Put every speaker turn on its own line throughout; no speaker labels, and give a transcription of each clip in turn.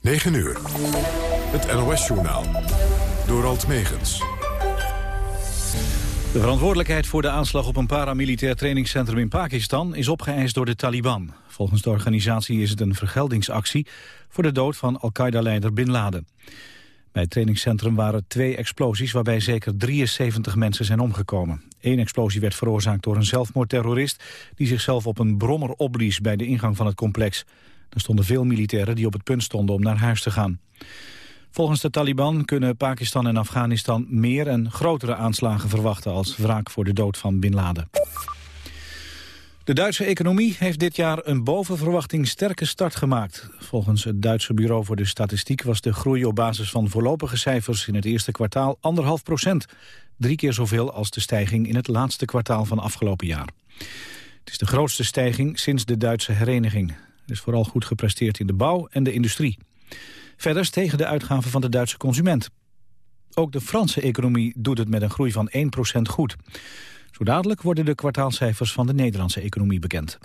9 uur. Het NOS-journaal. Door Alt Megens.
De verantwoordelijkheid voor de aanslag op een paramilitair trainingscentrum in Pakistan is opgeëist door de Taliban. Volgens de organisatie is het een vergeldingsactie voor de dood van Al-Qaeda-leider Bin Laden. Bij het trainingscentrum waren twee explosies waarbij zeker 73 mensen zijn omgekomen. Eén explosie werd veroorzaakt door een zelfmoordterrorist die zichzelf op een brommer opblies bij de ingang van het complex. Er stonden veel militairen die op het punt stonden om naar huis te gaan. Volgens de Taliban kunnen Pakistan en Afghanistan meer en grotere aanslagen verwachten als wraak voor de dood van Bin Laden. De Duitse economie heeft dit jaar een boven verwachting sterke start gemaakt. Volgens het Duitse Bureau voor de Statistiek was de groei op basis van voorlopige cijfers in het eerste kwartaal anderhalf procent. Drie keer zoveel als de stijging in het laatste kwartaal van afgelopen jaar. Het is de grootste stijging sinds de Duitse hereniging. Is vooral goed gepresteerd in de bouw en de industrie. Verder stegen de uitgaven van de Duitse consument. Ook de Franse economie doet het met een groei van 1% goed. Zo dadelijk worden de kwartaalcijfers van de Nederlandse economie bekend.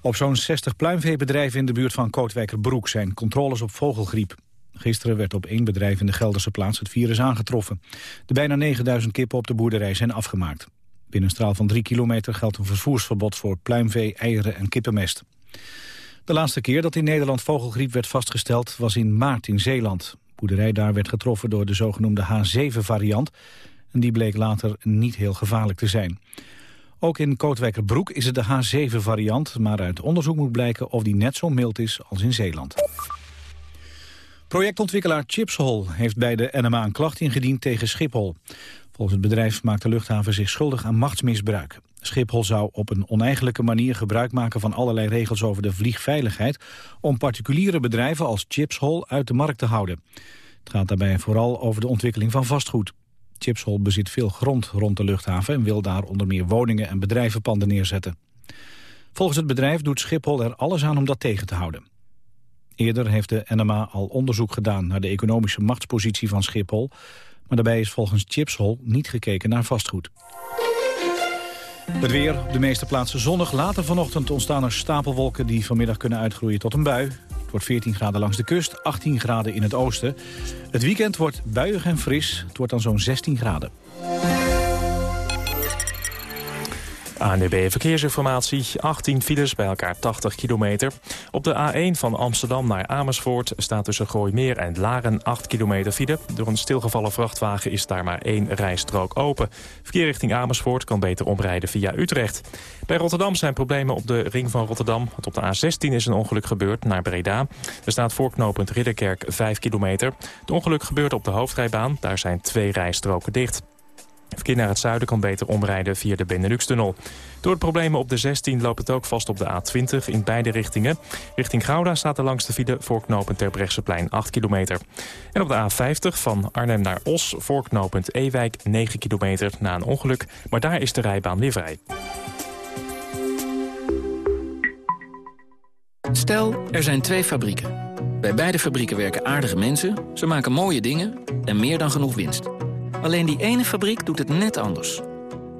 Op zo'n 60 pluimveebedrijven in de buurt van Kootwijkerbroek zijn controles op vogelgriep. Gisteren werd op één bedrijf in de Gelderse plaats het virus aangetroffen. De bijna 9000 kippen op de boerderij zijn afgemaakt. Binnen een straal van drie kilometer geldt een vervoersverbod voor pluimvee, eieren en kippenmest. De laatste keer dat in Nederland vogelgriep werd vastgesteld was in maart in Zeeland. De boerderij daar werd getroffen door de zogenoemde H7-variant... en die bleek later niet heel gevaarlijk te zijn. Ook in Kootwijkerbroek is het de H7-variant... maar uit onderzoek moet blijken of die net zo mild is als in Zeeland. Projectontwikkelaar Chipshol heeft bij de NMA een klacht ingediend tegen Schiphol. Volgens het bedrijf maakt de luchthaven zich schuldig aan machtsmisbruik. Schiphol zou op een oneigenlijke manier gebruik maken van allerlei regels over de vliegveiligheid om particuliere bedrijven als Chipshol uit de markt te houden. Het gaat daarbij vooral over de ontwikkeling van vastgoed. Chipshol bezit veel grond rond de luchthaven en wil daar onder meer woningen en bedrijvenpanden neerzetten. Volgens het bedrijf doet Schiphol er alles aan om dat tegen te houden. Eerder heeft de NMA al onderzoek gedaan naar de economische machtspositie van Schiphol, maar daarbij is volgens Chipshol niet gekeken naar vastgoed. Het weer, de meeste plaatsen zonnig. Later vanochtend ontstaan er stapelwolken die vanmiddag kunnen uitgroeien tot een bui. Het wordt 14 graden langs de kust, 18 graden in het oosten. Het weekend wordt buiig en fris. Het wordt dan zo'n 16 graden.
ANDB Verkeersinformatie, 18 files bij elkaar 80 kilometer. Op de A1 van Amsterdam naar Amersfoort staat tussen Gooimeer en Laren 8 kilometer file. Door een stilgevallen vrachtwagen is daar maar één rijstrook open. Verkeer richting Amersfoort kan beter omrijden via Utrecht. Bij Rotterdam zijn problemen op de ring van Rotterdam. Want op de A16 is een ongeluk gebeurd naar Breda. Er staat voorknopend Ridderkerk 5 kilometer. Het ongeluk gebeurt op de hoofdrijbaan. Daar zijn twee rijstroken dicht. Verkeer naar het zuiden kan beter omrijden via de Benelux-tunnel. Door de problemen op de 16 loopt het ook vast op de A20 in beide richtingen. Richting Gouda staat er langs de file voorknopend Terbrechtseplein 8 kilometer. En op de A50 van Arnhem naar Os voorknopend Ewijk 9 kilometer na een ongeluk. Maar daar is de rijbaan weer vrij.
Stel, er zijn twee fabrieken. Bij beide fabrieken werken aardige mensen, ze maken mooie dingen en meer dan genoeg winst. Alleen die ene fabriek doet het net anders.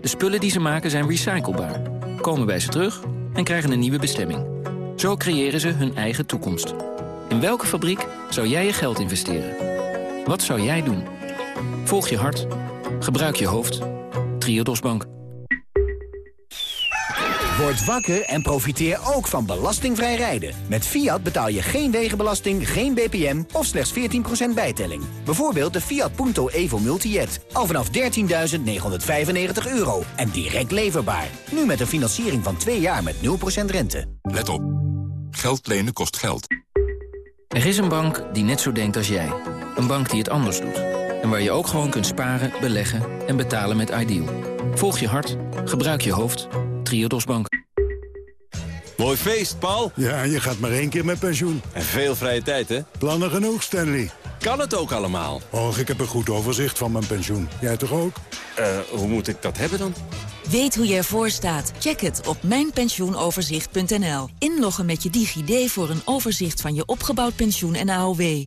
De spullen die ze maken zijn recyclebaar, komen bij ze terug en krijgen een nieuwe bestemming. Zo creëren ze hun eigen toekomst. In welke fabriek zou jij je geld investeren? Wat zou jij doen? Volg je hart. Gebruik je hoofd. Triodos Bank.
Word wakker en profiteer ook van belastingvrij rijden. Met Fiat betaal je geen wegenbelasting, geen BPM of slechts 14% bijtelling. Bijvoorbeeld de Fiat Punto Evo Multijet. Al vanaf 13.995 euro en direct leverbaar. Nu met een financiering van 2 jaar met 0% rente.
Let op. Geld lenen kost geld.
Er is een bank die net zo denkt als jij. Een bank die het anders doet. En waar je ook gewoon kunt sparen, beleggen en betalen met Ideal. Volg je hart, gebruik je hoofd. Triodos Bank.
Mooi feest, Paul.
Ja, je gaat maar één keer met pensioen.
En veel vrije tijd, hè?
Plannen genoeg, Stanley.
Kan het ook allemaal?
Och, ik heb een goed overzicht van mijn pensioen. Jij toch ook?
Eh, hoe moet ik dat hebben dan?
Weet hoe je ervoor staat? Check het op mijnpensioenoverzicht.nl. Inloggen met je DigiD voor een overzicht van je opgebouwd pensioen en AOW.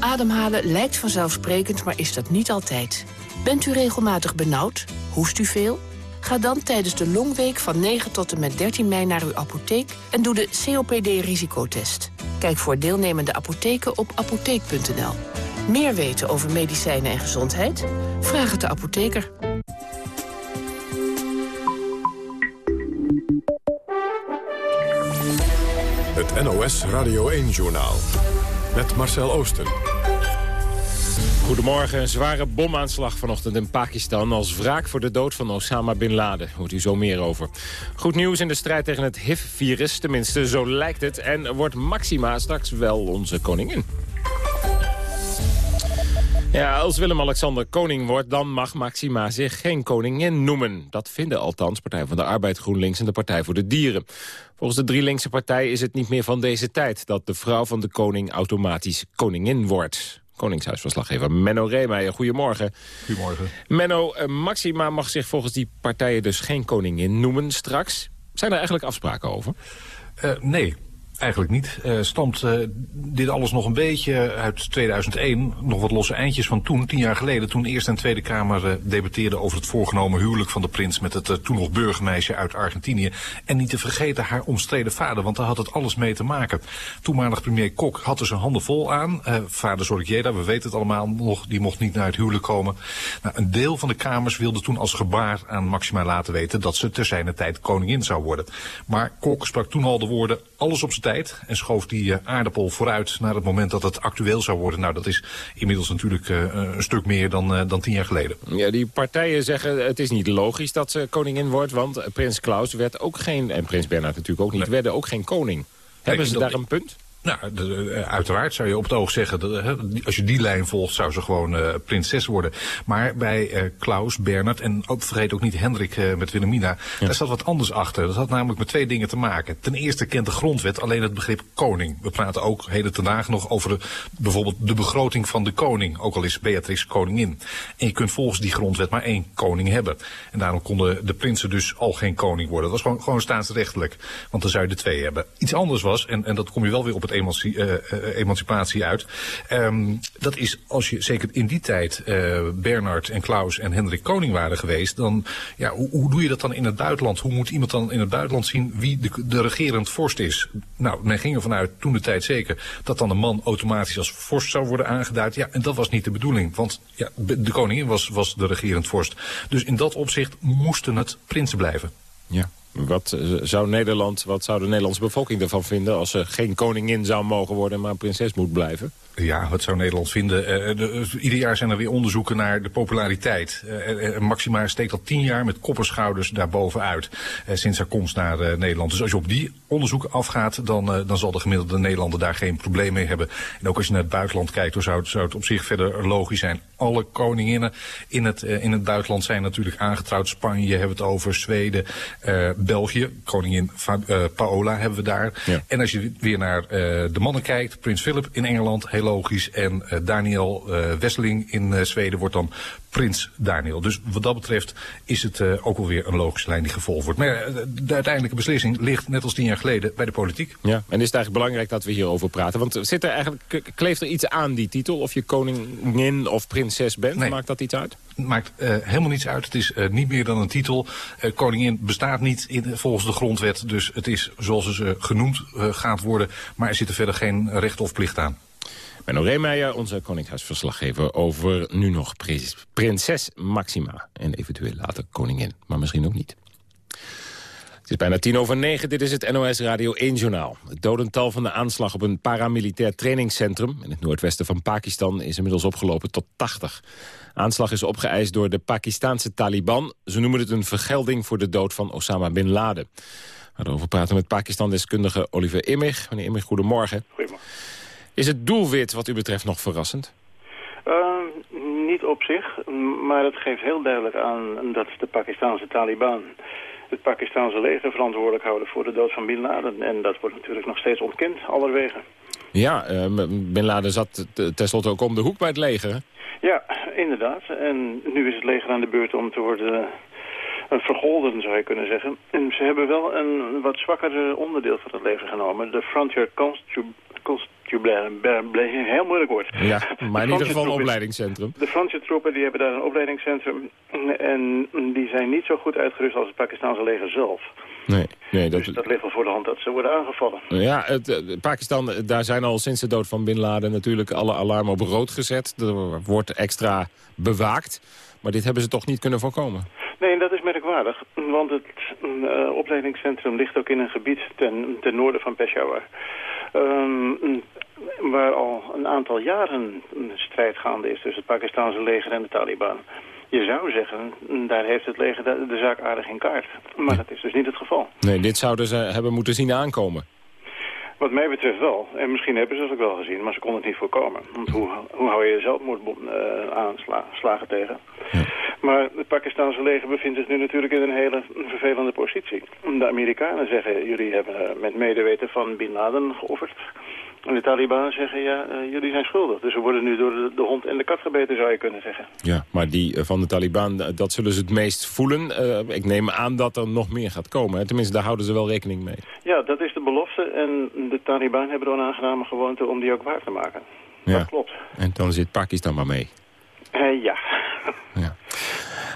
Ademhalen lijkt vanzelfsprekend, maar is dat niet altijd. Bent u regelmatig benauwd? Hoest u veel? Ga dan tijdens de longweek van 9 tot en met 13 mei naar uw apotheek... en doe de COPD-risicotest. Kijk voor deelnemende apotheken op apotheek.nl. Meer weten over medicijnen en gezondheid? Vraag het de apotheker.
Het NOS Radio 1-journaal. Met Marcel Oosten.
Goedemorgen. Een zware bomaanslag vanochtend in Pakistan... als wraak voor de dood van Osama Bin Laden. Hoort u zo meer over. Goed nieuws in de strijd tegen het HIV-virus. Tenminste, zo lijkt het. En wordt Maxima straks wel onze koningin? Ja, als Willem-Alexander koning wordt, dan mag Maxima zich geen koningin noemen. Dat vinden althans Partij van de Arbeid, GroenLinks en de Partij voor de Dieren. Volgens de drie linkse partij is het niet meer van deze tijd... dat de vrouw van de koning automatisch koningin wordt. Koningshuisverslaggever Menno Reemeijer, goedemorgen.
Goedemorgen.
Menno, eh, Maxima mag zich volgens die partijen dus geen koningin noemen straks. Zijn er eigenlijk afspraken over?
Uh, nee, Eigenlijk niet. Uh, stamt uh, dit alles nog een beetje uit 2001. Nog wat losse eindjes van toen, tien jaar geleden. Toen Eerste en Tweede Kamer uh, debatteerden over het voorgenomen huwelijk van de prins... met het toen nog burgermeisje uit Argentinië. En niet te vergeten haar omstreden vader, want daar had het alles mee te maken. Toenmalig premier Kok had er zijn handen vol aan. vader Zorgjeda, we weten het allemaal nog, die mocht niet naar het huwelijk komen. Nou, een deel van de Kamers wilde toen als gebaar aan Maxima laten weten... dat ze ter zijner tijd koningin zou worden. Maar Kok sprak toen al de woorden alles op zijn tijd en schoof die uh, aardappel vooruit naar het moment dat het actueel zou worden. Nou, dat is inmiddels natuurlijk uh, een stuk meer dan, uh, dan tien jaar geleden.
Ja, die partijen zeggen het is niet logisch dat ze koningin wordt, want prins Klaus werd ook geen, en prins Bernhard natuurlijk ook niet, nee. werden ook geen koning. Hebben ze daar een punt?
Nou, de, uiteraard zou je op het oog zeggen, dat, als je die lijn volgt, zou ze gewoon uh, prinses worden. Maar bij uh, Klaus, Bernard en ook, vergeet ook niet Hendrik uh, met Wilhelmina, ja. daar zat wat anders achter. Dat had namelijk met twee dingen te maken. Ten eerste kent de grondwet alleen het begrip koning. We praten ook heden ten dagen nog over de, bijvoorbeeld de begroting van de koning, ook al is Beatrix koningin. En je kunt volgens die grondwet maar één koning hebben. En daarom konden de prinsen dus al geen koning worden. Dat was gewoon, gewoon staatsrechtelijk, want dan zou je er twee hebben. Iets anders was, en, en dat kom je wel weer op het emanci uh, emancipatie uit. Um, dat is als je zeker in die tijd uh, Bernard en Klaus en Hendrik Koning waren geweest, dan ja, hoe, hoe, doe je dat dan in het buitenland? Hoe moet iemand dan in het buitenland zien wie de, de regerend vorst is? Nou, men ging ervan uit, toen de tijd zeker, dat dan een man automatisch als vorst zou worden aangeduid. Ja, en dat was niet de bedoeling, want ja, de koningin was, was de regerend vorst. Dus in dat opzicht moesten het prinsen blijven.
Ja. Wat zou Nederland, wat zou de Nederlandse bevolking ervan vinden... als ze geen koningin zou mogen worden, maar prinses moet blijven?
Ja, wat zou Nederland vinden? Uh, de, ieder jaar zijn er weer onderzoeken naar de populariteit. Uh, Maxima steekt al tien jaar met kopperschouders daarbovenuit. Sinds haar komst naar Nederland. Dus als je op die onderzoeken afgaat, dan, dan zal de gemiddelde Nederlander daar geen probleem mee hebben. En ook als je naar het buitenland kijkt, dan zou het, zou het op zich verder logisch zijn. Alle koninginnen in het, in het buitenland zijn natuurlijk aangetrouwd. Spanje hebben het over, Zweden, België. Koningin Paola hebben we daar. Ja. En als je weer naar de mannen kijkt, Prins Philip in Engeland, heel logisch. En uh, Daniel Wesseling in Zweden wordt dan prins Daniel. Dus wat dat betreft is het uh, ook wel weer een logische lijn die gevolgd wordt. Maar de uiteindelijke beslissing ligt, net als tien jaar geleden, bij de politiek.
Ja, en is het eigenlijk belangrijk dat we hierover praten? Want zit er eigenlijk, kleeft er iets aan die titel? Of je koningin of prinses bent? Nee. Maakt dat iets uit?
maakt uh, helemaal niets uit. Het is uh, niet meer dan een titel. Uh, koningin bestaat niet in, volgens de grondwet. Dus het is zoals ze genoemd gaat worden. Maar er zit er verder geen recht of plicht aan.
Menno Reemeijer, onze Koningshuisverslaggever... over nu nog prinses Maxima en eventueel later koningin. Maar misschien ook niet. Het is bijna tien over negen, dit is het NOS Radio 1-journaal. Het dodental van de aanslag op een paramilitair trainingscentrum... in het noordwesten van Pakistan is inmiddels opgelopen tot 80. Aanslag is opgeëist door de Pakistanse Taliban. Ze noemen het een vergelding voor de dood van Osama Bin Laden. We Daarover praten met Pakistan-deskundige Oliver Immig. Meneer Immig, goedemorgen.
Goedemorgen.
Is het doelwit wat u betreft nog verrassend?
Uh, niet op zich, maar het geeft heel duidelijk aan dat de Pakistanse Taliban het Pakistanse leger verantwoordelijk houden voor de dood van Bin Laden. En dat wordt natuurlijk nog steeds ontkend, allerwege.
Ja, uh, Bin Laden zat tenslotte ook om de hoek bij het leger.
Ja, inderdaad. En nu is het leger aan de beurt om te worden uh, vergolden, zou je kunnen zeggen. En ze hebben wel een wat zwakker onderdeel van het leger genomen. De Frontier Constabulary een heel moeilijk woord.
Ja, maar in ieder geval een opleidingscentrum.
De Franse troepen die hebben daar een opleidingscentrum. En die zijn niet zo goed uitgerust als het Pakistanse leger zelf.
Nee. Nee, dat...
Dus dat ligt wel voor de hand dat ze worden aangevallen.
Ja, het, eh, Pakistan, eh, daar zijn al sinds de dood van Bin Laden natuurlijk alle alarmen op rood gezet. Er wordt extra bewaakt. Maar dit hebben ze toch niet kunnen voorkomen?
Nee, dat is merkwaardig. Want het uh, opleidingscentrum ligt ook in een gebied ten, ten noorden van Peshawar. Um, waar al een aantal jaren een strijd gaande is tussen het Pakistanse leger en de Taliban. Je zou zeggen, daar heeft het leger de, de zaak aardig in kaart. Maar dat is dus niet het geval.
Nee, dit zouden ze hebben moeten zien aankomen.
Wat mij betreft wel. En misschien hebben ze het ook wel gezien, maar ze konden het niet voorkomen. Want hoe, hoe hou je zelfmoordaanslagen uh, tegen? Maar het Pakistanse leger bevindt zich nu natuurlijk in een hele vervelende positie. De Amerikanen zeggen, jullie hebben met medeweten van Bin Laden geofferd. En de Taliban zeggen, ja, uh, jullie zijn schuldig. Dus we worden nu door de, de, hond en de kat gebeten, zou je kunnen zeggen.
Ja, maar die uh, van de Taliban, dat zullen ze het meest voelen. Uh, ik neem aan dat er nog meer gaat komen. Hè? Tenminste, daar houden ze wel rekening mee.
Ja, dat is de belofte. En de Taliban hebben er een aangename gewoonte om die ook waar te maken. Ja. Dat klopt.
En dan zit Pakistan maar mee.
ja.
ja.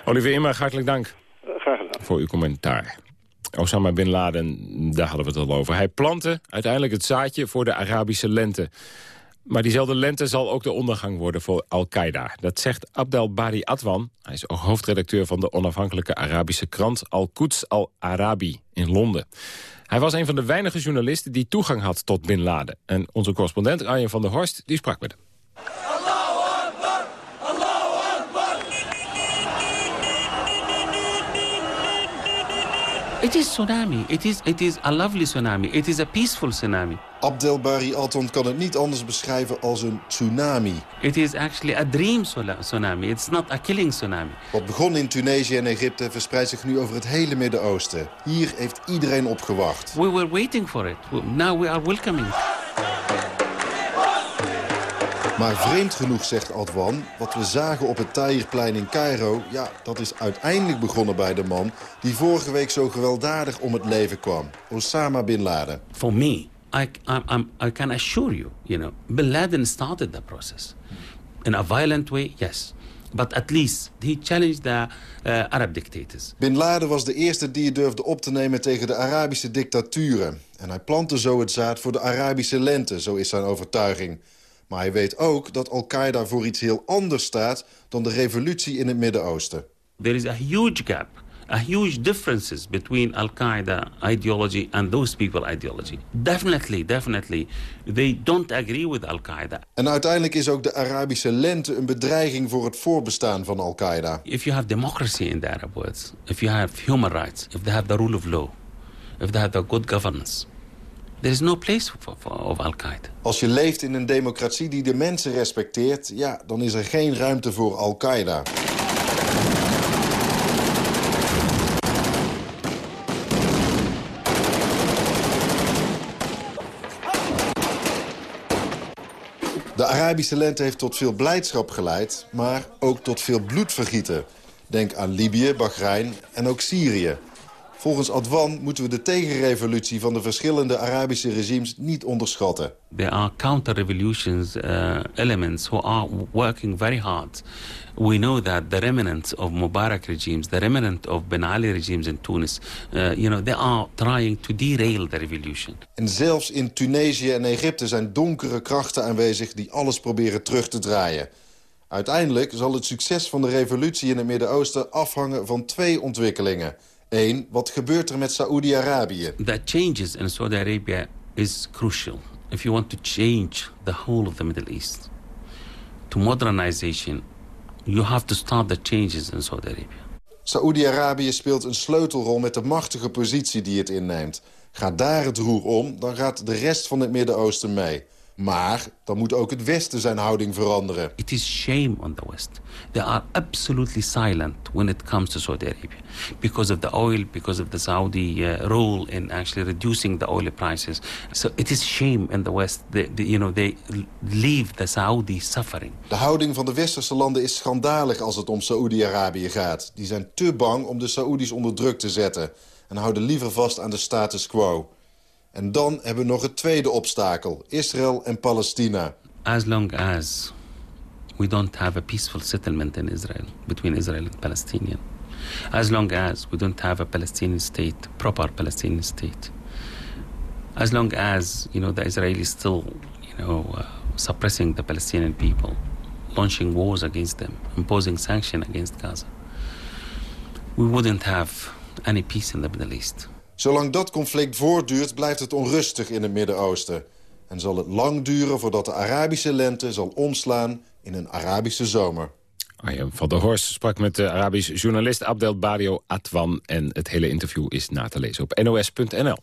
Olivier Immer, hartelijk dank.
graag gedaan.
Voor uw commentaar. Osama Bin Laden, daar hadden we het al over. Hij plantte uiteindelijk het zaadje voor de Arabische lente. Maar diezelfde lente zal ook de ondergang worden voor Al-Qaeda. Dat zegt Abdel Bari Atwan. Hij is ook hoofdredacteur van de onafhankelijke Arabische krant Al-Quds Al-Arabi in Londen. Hij was een van de weinige journalisten die toegang had tot Bin Laden. En onze correspondent Arjen van der Horst die sprak met hem.
It is tsunami. It is, it is a lovely tsunami. It is a peaceful tsunami.
Abdelbari Alton kan het niet anders beschrijven als een tsunami.
It is actually a dream tsunami. It's not a killing tsunami.
Wat begon in Tunesië en Egypte verspreidt zich nu over het hele Midden-Oosten. Hier heeft iedereen op gewacht.
We were waiting for it. Now we are welcoming it.
Maar vreemd genoeg, zegt Adwan, wat we zagen op het Tahrirplein in Cairo... ja, dat is uiteindelijk begonnen bij de man... die vorige week zo gewelddadig om het leven kwam. Osama Bin Laden.
For me, I, I, I can assure you, you know... Bin Laden started the process. In a violent way, yes. But at least he challenged the uh, Arab dictators.
Bin Laden was de eerste die het durfde op te nemen tegen de Arabische dictaturen. En hij plantte zo het zaad voor de Arabische lente, zo is zijn overtuiging... Maar hij weet ook dat Al-Qaeda voor iets heel anders staat... dan de revolutie in het Midden-Oosten.
There is a huge gap, a huge differences between Al-Qaeda ideology and those people ideology. Definitely, definitely. They don't agree with Al-Qaeda.
En uiteindelijk is ook de Arabische lente een bedreiging voor het voorbestaan van Al-Qaeda.
If you have democracy in the Arab world, if you have human rights, if they have the rule of law, if they have the good governance... There is no place for, Al-Qaeda.
Als je leeft in een democratie die de mensen respecteert... ja, dan is er geen ruimte voor Al-Qaeda. De Arabische lente heeft tot veel blijdschap geleid... maar ook tot veel bloedvergieten. Denk aan Libië, Bahrein en ook Syrië. Volgens Adwan moeten we de tegenrevolutie van de verschillende Arabische regimes niet onderschatten.
There are counter-revolutions uh, elements who are working very hard. We know that the remnants of Mubarak regimes, the remnant of Ben Ali regimes in Tunis, uh, you know, they are trying to derail the revolution.
En zelfs in Tunesië en Egypte zijn donkere krachten aanwezig die alles proberen terug te draaien. Uiteindelijk zal het succes van de revolutie in het Midden-Oosten afhangen van twee ontwikkelingen. Eén, wat gebeurt er met Saoedi-Arabië?
The changes in Saudi Arabia is crucial. If you want to change the whole of the Middle East to modernization, you have to start the changes in Saudi Arabia.
Saoedi-Arabië speelt een sleutelrol met de machtige positie die het inneemt. Gaat daar het roer om, dan gaat de rest van het Midden-Oosten mee. Maar dan moet ook het Westen zijn houding veranderen.
It is shame on the West. They are absolutely silent when it comes to Saudi Arabia. Because of the oil, because of the Saudi uh, role in actually reducing the oil prices. So it is shame in the West. They, they, you know, they leave the Saudi suffering.
De houding van de westerse landen is schandalig als het om Saoedi-Arabië gaat. Die zijn te bang om de Saoedi's onder druk te zetten. En houden liever vast aan de status quo. En dan hebben we nog het tweede obstakel, Israël en Palestina.
As long as we don't have a peaceful settlement in Israel, between Israel and Palestinian, As long as we don't have a Palestinian state, proper Palestinian state, as long as you know the Israelis still, you know, uh, suppressing the Palestinian people, launching wars against them, imposing sanctions against Gaza, we wouldn't have any peace in the Middle East.
Zolang dat conflict voortduurt, blijft het onrustig in het Midden-Oosten. En zal het lang duren voordat de Arabische lente zal omslaan in een Arabische zomer.
Arjen van der Horst sprak met de Arabisch journalist Abdel Badio Atwan. En het hele interview is na te lezen op nos.nl.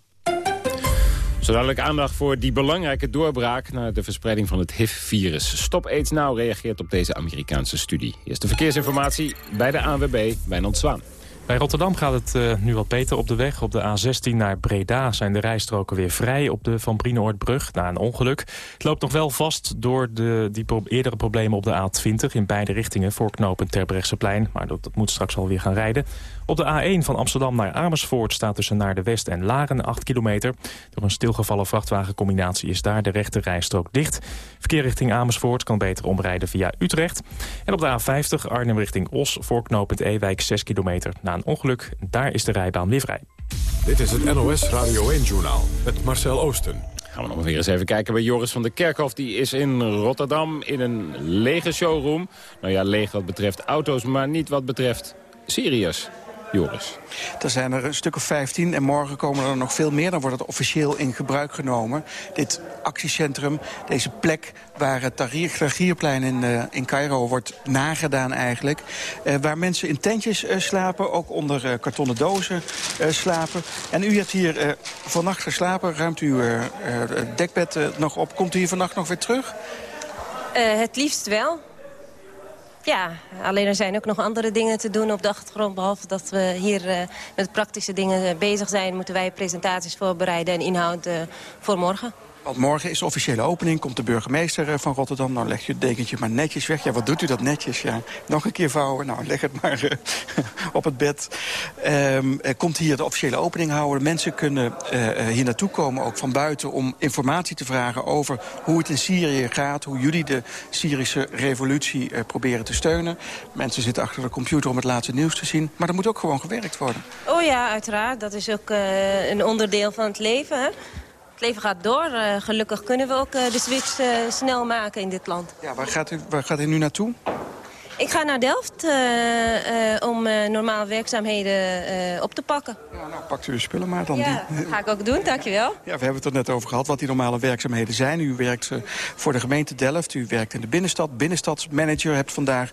Zo dadelijk aandacht voor die belangrijke doorbraak... naar de verspreiding van het HIV-virus. Stop AIDS Now reageert op deze Amerikaanse studie. Eerste verkeersinformatie bij de ANWB, Wijnand Zwaan.
Bij Rotterdam gaat het uh, nu wat beter op de weg. Op de A16 naar Breda zijn de rijstroken weer vrij op de Van Brienoordbrug na een ongeluk. Het loopt nog wel vast door de, die eerdere problemen op de A20 in beide richtingen voor knopen Terbrechtseplein. Maar dat, dat moet straks alweer gaan rijden. Op de A1 van Amsterdam naar Amersfoort staat tussen naar de West en Laren 8 kilometer. Door een stilgevallen vrachtwagencombinatie is daar de rechte rijstrook dicht. Verkeer richting Amersfoort kan beter omrijden via Utrecht. En op de A50 Arnhem richting Os voor knooppunt Ewijk 6 kilometer. Na een ongeluk, daar is de rijbaan weer vrij.
Dit is het NOS Radio 1-journaal met Marcel Oosten.
Gaan we nog weer eens even kijken bij Joris van der Kerkhof. Die is in Rotterdam in een lege showroom. Nou ja, leeg wat betreft auto's, maar niet wat betreft Syriërs. Joris.
Er zijn er een stuk of 15 en morgen komen er nog veel meer. Dan wordt het officieel in gebruik genomen. Dit actiecentrum, deze plek waar het Tahrirplein in, uh, in Cairo wordt nagedaan eigenlijk. Uh, waar mensen in tentjes uh, slapen, ook onder kartonnen dozen slapen. En u hebt hier vannacht geslapen, ruimt u het dekbed nog op. Komt u hier vannacht nog weer terug?
het liefst wel. Ja, alleen er zijn ook nog andere dingen te doen op de achtergrond. Behalve dat we hier uh, met praktische dingen bezig zijn... moeten wij presentaties voorbereiden en inhoud uh, voor morgen.
Want morgen is de officiële opening, komt de burgemeester eh, van Rotterdam. Nou leg je het dekentje maar netjes weg. Ja, wat doet u dat netjes? Ja, nog een keer vouwen. Nou, leg het maar uh, op het bed. Um, komt hier de officiële opening houden. Mensen kunnen hier naartoe komen, ook van buiten... om informatie te vragen over hoe het in Syrië gaat. Hoe jullie de Syrische revolutie proberen te steunen. Mensen zitten achter de computer om het laatste nieuws te zien. Maar er moet ook gewoon gewerkt worden.
Oh ja, uiteraard. Dat is ook een onderdeel van het leven, hè? Het leven gaat door. Uh, gelukkig kunnen we ook uh, de switch uh, snel maken in dit land.
Ja, waar gaat u, waar gaat u nu naartoe?
Ik ga naar Delft om normale werkzaamheden op te pakken.
Ja, nou, pakt u uw spullen maar dan.
Ja,
die...
ga ik ook doen, dankjewel.
Ja, we hebben het er net over gehad wat die normale werkzaamheden zijn. U werkt voor de gemeente Delft, u werkt in de binnenstad. Binnenstadsmanager hebt vandaag,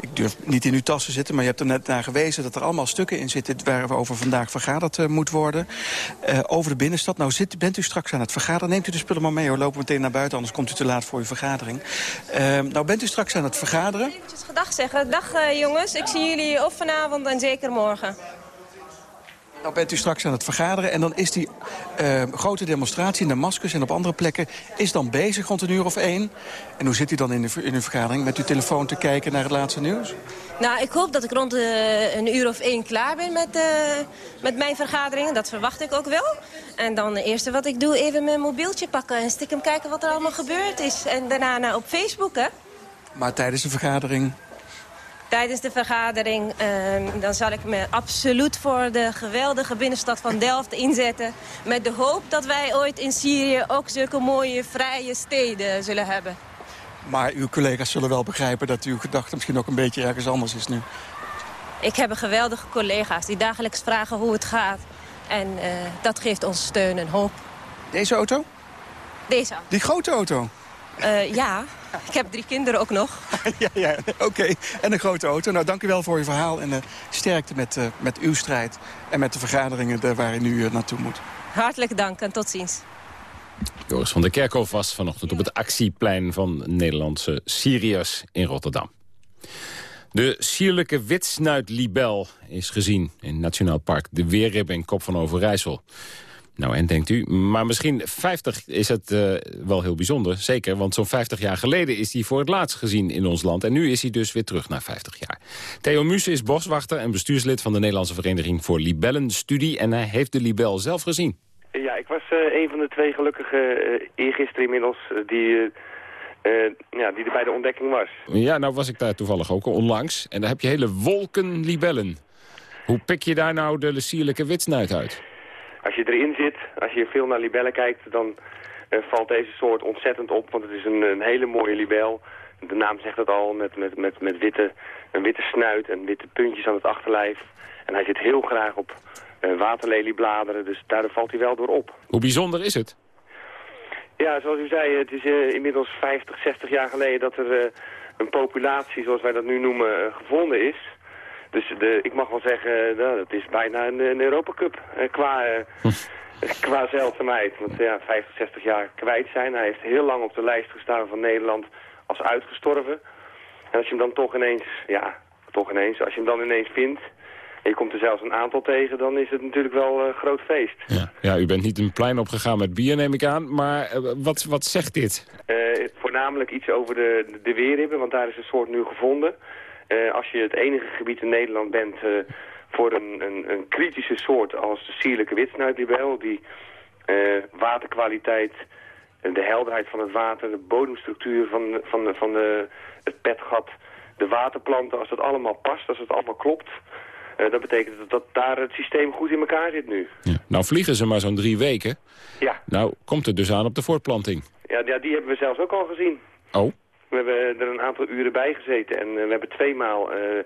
ik durf niet in uw tas te zitten... maar je hebt er net naar gewezen dat er allemaal stukken in zitten... waarover vandaag vergaderd moet worden. over de binnenstad. Nou, zit, bent u straks aan het vergaderen? Neemt u de spullen maar mee, hoor. Lopen meteen naar buiten, anders komt u te laat voor uw vergadering. nou, bent u straks aan het vergaderen?
Gedag zeggen. Dag uh, jongens, ik zie jullie of vanavond en zeker morgen.
Nou bent u straks aan het vergaderen en dan is die uh, grote demonstratie in Damascus en op andere plekken is dan bezig rond een uur of één. En hoe zit u dan in, de, in uw vergadering met uw telefoon te kijken naar het laatste nieuws?
Nou, ik hoop dat ik rond uh, een uur of één klaar ben met, uh, met mijn vergaderingen. Dat verwacht ik ook wel. En dan het eerste wat ik doe, even mijn mobieltje pakken en stiekem kijken wat er allemaal gebeurd is. En daarna nou, op Facebook, hè.
Maar tijdens de vergadering
tijdens de vergadering. Uh, dan zal ik me absoluut voor de geweldige binnenstad van Delft inzetten. Met de hoop dat wij ooit in Syrië ook zulke mooie vrije steden zullen hebben.
Maar uw collega's zullen wel begrijpen dat uw gedachte misschien ook een beetje ergens anders is nu.
Ik heb geweldige collega's die dagelijks vragen hoe het gaat. En uh, dat geeft ons steun en hoop.
Deze auto?
Deze auto.
Die grote auto?
Uh, ja, ik heb drie kinderen ook nog.
ja, ja oké. Okay. En een grote auto. Nou, dank u wel voor uw verhaal. En uh, sterkte met, uh, met uw strijd. En met de vergaderingen waar u nu naartoe moet.
Hartelijk dank en tot ziens.
Joris van der Kerkhof was vanochtend op het actieplein van Nederlandse Syriërs in Rotterdam. De sierlijke witsnuitlibel is gezien in Nationaal Park De Weerrib in Kop van Overijssel. Nou, en denkt u, maar misschien 50 is het uh, wel heel bijzonder. Zeker, want zo'n 50 jaar geleden is hij voor het laatst gezien in ons land. En nu is hij dus weer terug na 50 jaar. Theo Muus is boswachter en bestuurslid van de Nederlandse Vereniging voor Libellenstudie. En hij heeft de libel zelf gezien.
Ja, ik was uh, een van de twee gelukkigen uh, eergisteren inmiddels die... ja, die er bij de ontdekking was.
Ja, nou was ik daar toevallig ook onlangs. En daar heb je hele wolken libellen. Hoe pik je daar nou de sierlijke witsnuit uit?
Als je erin zit, als je veel naar libellen kijkt, dan eh, valt deze soort ontzettend op. Want het is een, een hele mooie libel. De naam zegt het al, met, met, met, met witte, een witte snuit en witte puntjes aan het achterlijf. En hij zit heel graag op uh, waterleliebladeren, dus daar valt hij wel door op.
Hoe bijzonder is het?
Ja, zoals u zei, het is uh, inmiddels 50, 60 jaar geleden dat er uh, een populatie, zoals wij dat nu noemen, gevonden is. Dus de, ik mag wel zeggen, nou, dat is bijna een, een Europacup qua, qua zeldzaamheid. Want ja, 50, 60 jaar kwijt zijn. Hij heeft heel lang op de lijst gestaan van Nederland als uitgestorven. En als je hem dan toch ineens, ja, toch ineens, als je hem dan ineens vindt... en je komt er zelfs een aantal tegen, dan is het natuurlijk wel een groot feest.
Ja. ja, u bent niet een plein opgegaan met bier, neem ik aan. Maar uh, wat, wat zegt dit?
Uh, voornamelijk iets over de, de weerribben, want daar is een soort nu gevonden. Uh, als je het enige gebied in Nederland bent voor een, een, een, kritische soort als de sierlijke witsnuitlibel... die waterkwaliteit, de helderheid van het water, de bodemstructuur van, van, van de, het petgat... de waterplanten, als dat allemaal past, als het allemaal klopt... Uh, dat betekent dat, dat daar het systeem goed in elkaar zit nu.
Ja. Nou vliegen ze maar zo'n drie weken.
Ja.
Nou komt het dus aan op de voortplanting.
Ja, ja, die hebben we zelfs ook al gezien.
Oh?
We hebben er een aantal uren bij gezeten en uh, we hebben tweemaal uh,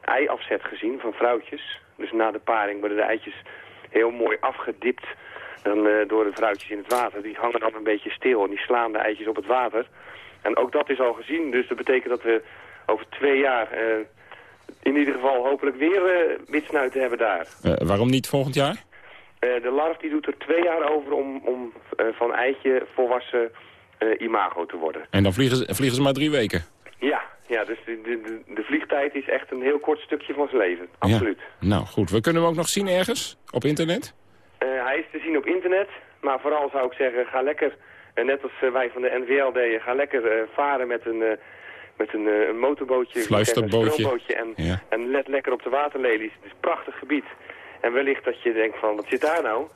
ei-afzet gezien van vrouwtjes. Dus na de paring worden de eitjes heel mooi afgedipt dan, door de vrouwtjes in het water. Die hangen dan een beetje stil en die slaan de eitjes op het water. En ook dat is al gezien, dus dat betekent dat we over twee jaar in ieder geval hopelijk weer uh, witsnuiten hebben daar.
Uh, waarom niet volgend jaar?
De larf die doet er twee jaar over om, om van eitje volwassen imago te worden.
En dan vliegen ze, vliegen ze maar drie weken?
Ja, ja dus de, de, de vliegtijd is echt een heel kort stukje van zijn leven. Absoluut.
Ja. Nou goed, we kunnen hem ook nog zien ergens op internet?
hij is te zien op internet, maar vooral zou ik zeggen, ga lekker, net als wij van de NVL deden, ga lekker varen met een met een, een motorbootje,
Fluisterbootje.
een en,
ja.
en let lekker op de waterlelies. Het is een prachtig gebied. En wellicht dat je denkt van, wat zit daar nou?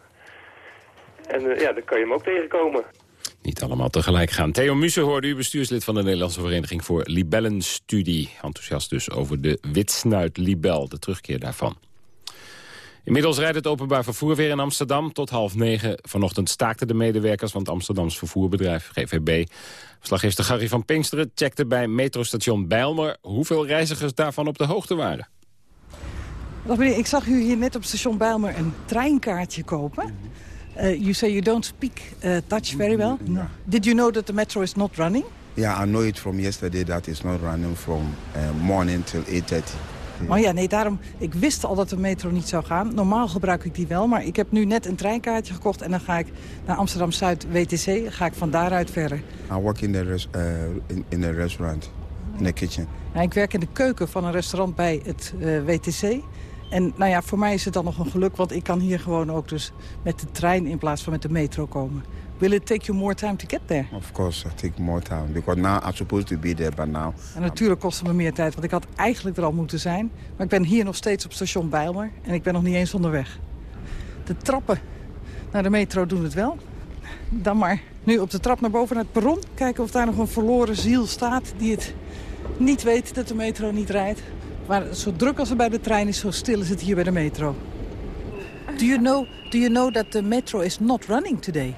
En ja, dan kan je hem ook tegenkomen.
Niet allemaal tegelijk gaan. Theo Musse hoorde u, bestuurslid van de Nederlandse Vereniging voor Libellenstudie. Enthousiast dus over de witsnuit-libel, de terugkeer daarvan. Inmiddels rijdt het openbaar vervoer weer in Amsterdam. Tot half negen vanochtend staakten de medewerkers van het Amsterdams vervoerbedrijf GVB. Verslaggever Gary van Pinksteren checkte bij metrostation Bijlmer... hoeveel reizigers daarvan op de hoogte waren.
Dag meneer, ik zag u hier net op station Bijlmer een treinkaartje kopen. Uh, you say you don't speak uh, Dutch very well. No. Did you know that the metro is not running?
Yeah, I know it from yesterday that it's not running from uh, morning till 8.30.
Maar ja, nee, daarom, ik wist al dat de metro niet zou gaan. Normaal gebruik ik die wel, maar ik heb nu net een treinkaartje gekocht... en dan ga ik naar Amsterdam-Zuid WTC, ga ik van daaruit verder.
I work in the, res, uh, in, in the restaurant, in the kitchen.
Ja, ik werk in de keuken van een restaurant bij het uh, WTC. En nou ja, voor mij is het dan nog een geluk, want ik kan hier gewoon ook dus met de trein in plaats van met de metro komen. Will it take you more time to get there?
Of course, it take more time. Because now I'm supposed to be there, but now...
En natuurlijk kost het me meer tijd, want ik had eigenlijk er al moeten zijn. Maar ik ben hier nog steeds op station Bijlmer en ik ben nog niet eens onderweg. De trappen naar de metro doen het wel. Dan maar nu op de trap naar boven naar het perron. Kijken of daar nog een verloren ziel staat die het niet weet dat de metro niet rijdt. Maar zo druk als er bij de trein is, zo stil is het hier bij de metro. Do you know, do you know that the metro is not running today?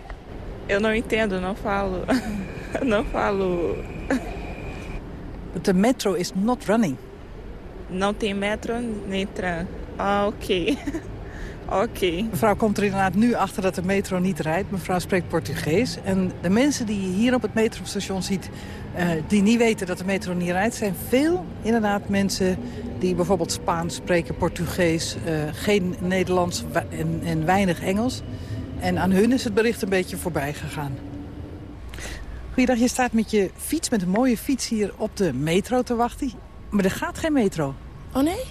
Eu não entendo, não falo. não falo.
But the metro is not running.
Não tem metro nem tram. Ah, oké. oké.
Mevrouw komt er inderdaad nu achter dat de metro niet rijdt. Mevrouw spreekt Portugees. En de mensen die je hier op het metrostation ziet... Uh, die niet weten dat de metro niet rijdt... zijn veel inderdaad mensen die bijvoorbeeld Spaans spreken, Portugees... Uh, geen Nederlands en, en weinig Engels... En aan hun is het bericht een beetje voorbij gegaan. Goeiedag, je staat met je fiets, met een mooie fiets hier op de metro te wachten. Maar er gaat geen metro.
Oh nee?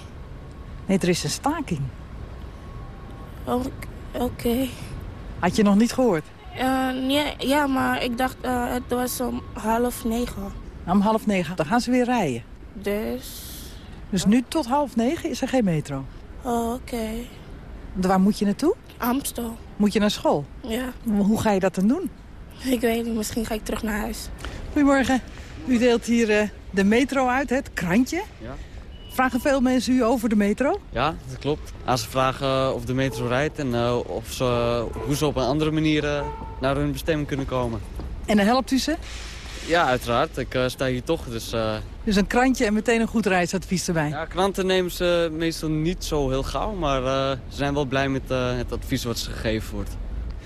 Nee, er is een staking.
Oh, Oké. Okay.
Had je nog niet gehoord?
Uh, ja, ja, maar ik dacht uh, het was om half negen.
Om half negen, dan gaan ze weer rijden.
Dus?
Dus nu tot half negen is er geen metro?
Oh, oké. Okay.
Waar moet je naartoe?
Amstel.
Moet je naar school?
Ja.
Hoe ga je dat dan doen?
Ik weet niet, misschien ga ik terug naar huis.
Goedemorgen. U deelt hier uh, de metro uit, het krantje.
Ja.
Vragen veel mensen u over de metro?
Ja, dat klopt. Als ze vragen of de metro rijdt en uh, of ze, hoe ze op een andere manier uh, naar hun bestemming kunnen komen.
En dan helpt u ze?
Ja, uiteraard. Ik uh, sta hier toch, dus...
Dus een krantje en meteen een goed reisadvies erbij?
Ja, kranten nemen ze meestal niet zo heel gauw, maar ze zijn wel blij met het advies wat ze gegeven wordt.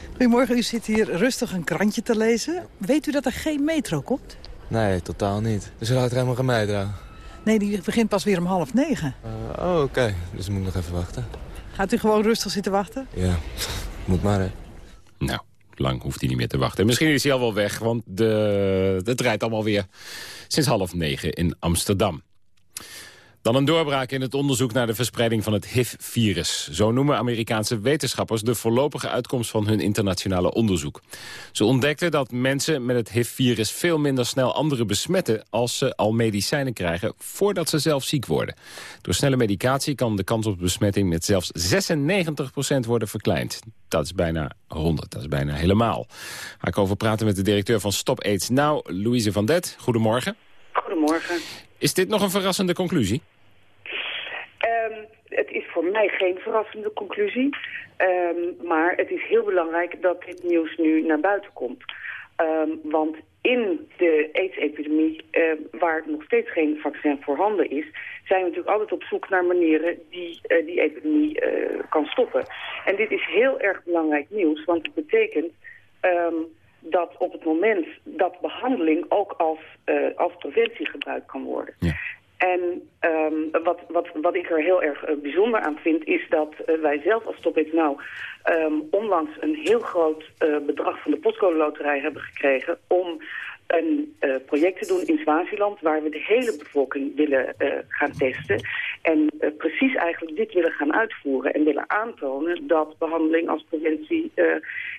Goedemorgen, u zit hier rustig een krantje te lezen. Weet u dat er geen metro komt?
Nee, totaal niet. Dus er houdt helemaal geen.
Nee, die begint pas weer om half negen.
Uh, oh, oké. Dus dan moet ik nog even wachten.
Gaat u gewoon rustig zitten wachten?
Ja, moet maar, hè.
Nou, lang hoeft hij niet meer te wachten. Misschien is hij al wel weg, want de... het rijdt allemaal weer sinds half negen in Amsterdam. Dan een doorbraak in het onderzoek naar de verspreiding van het HIV-virus. Zo noemen Amerikaanse wetenschappers de voorlopige uitkomst van hun internationale onderzoek. Ze ontdekten dat mensen met het HIV-virus veel minder snel anderen besmetten... als ze al medicijnen krijgen voordat ze zelf ziek worden. Door snelle medicatie kan de kans op besmetting met zelfs 96% worden verkleind. Dat is bijna 100, dat is bijna helemaal. Ga ik over praten met de directeur van Stop AIDS Now, Louise van Det. Goedemorgen.
Goedemorgen.
Is dit nog een verrassende conclusie?
Um, het is voor mij geen verrassende conclusie. Um, maar het is heel belangrijk dat dit nieuws nu naar buiten komt. Um, want in de AIDS-epidemie, waar nog steeds geen vaccin voorhanden is... zijn we natuurlijk altijd op zoek naar manieren die uh, die epidemie uh, kan stoppen. En dit is heel erg belangrijk nieuws, want het betekent... dat op het moment dat behandeling ook als, uh, als preventie gebruikt kan worden. Ja. En um, wat, wat, wat ik er heel erg uh, bijzonder aan vind... is dat uh, wij zelf als Stop It Now um, onlangs een heel groot bedrag van de postcode loterij hebben gekregen... om een uh, project te doen in Swaziland... waar we de hele bevolking willen uh, gaan testen. En uh, precies eigenlijk dit willen gaan uitvoeren. En willen aantonen dat behandeling als preventie...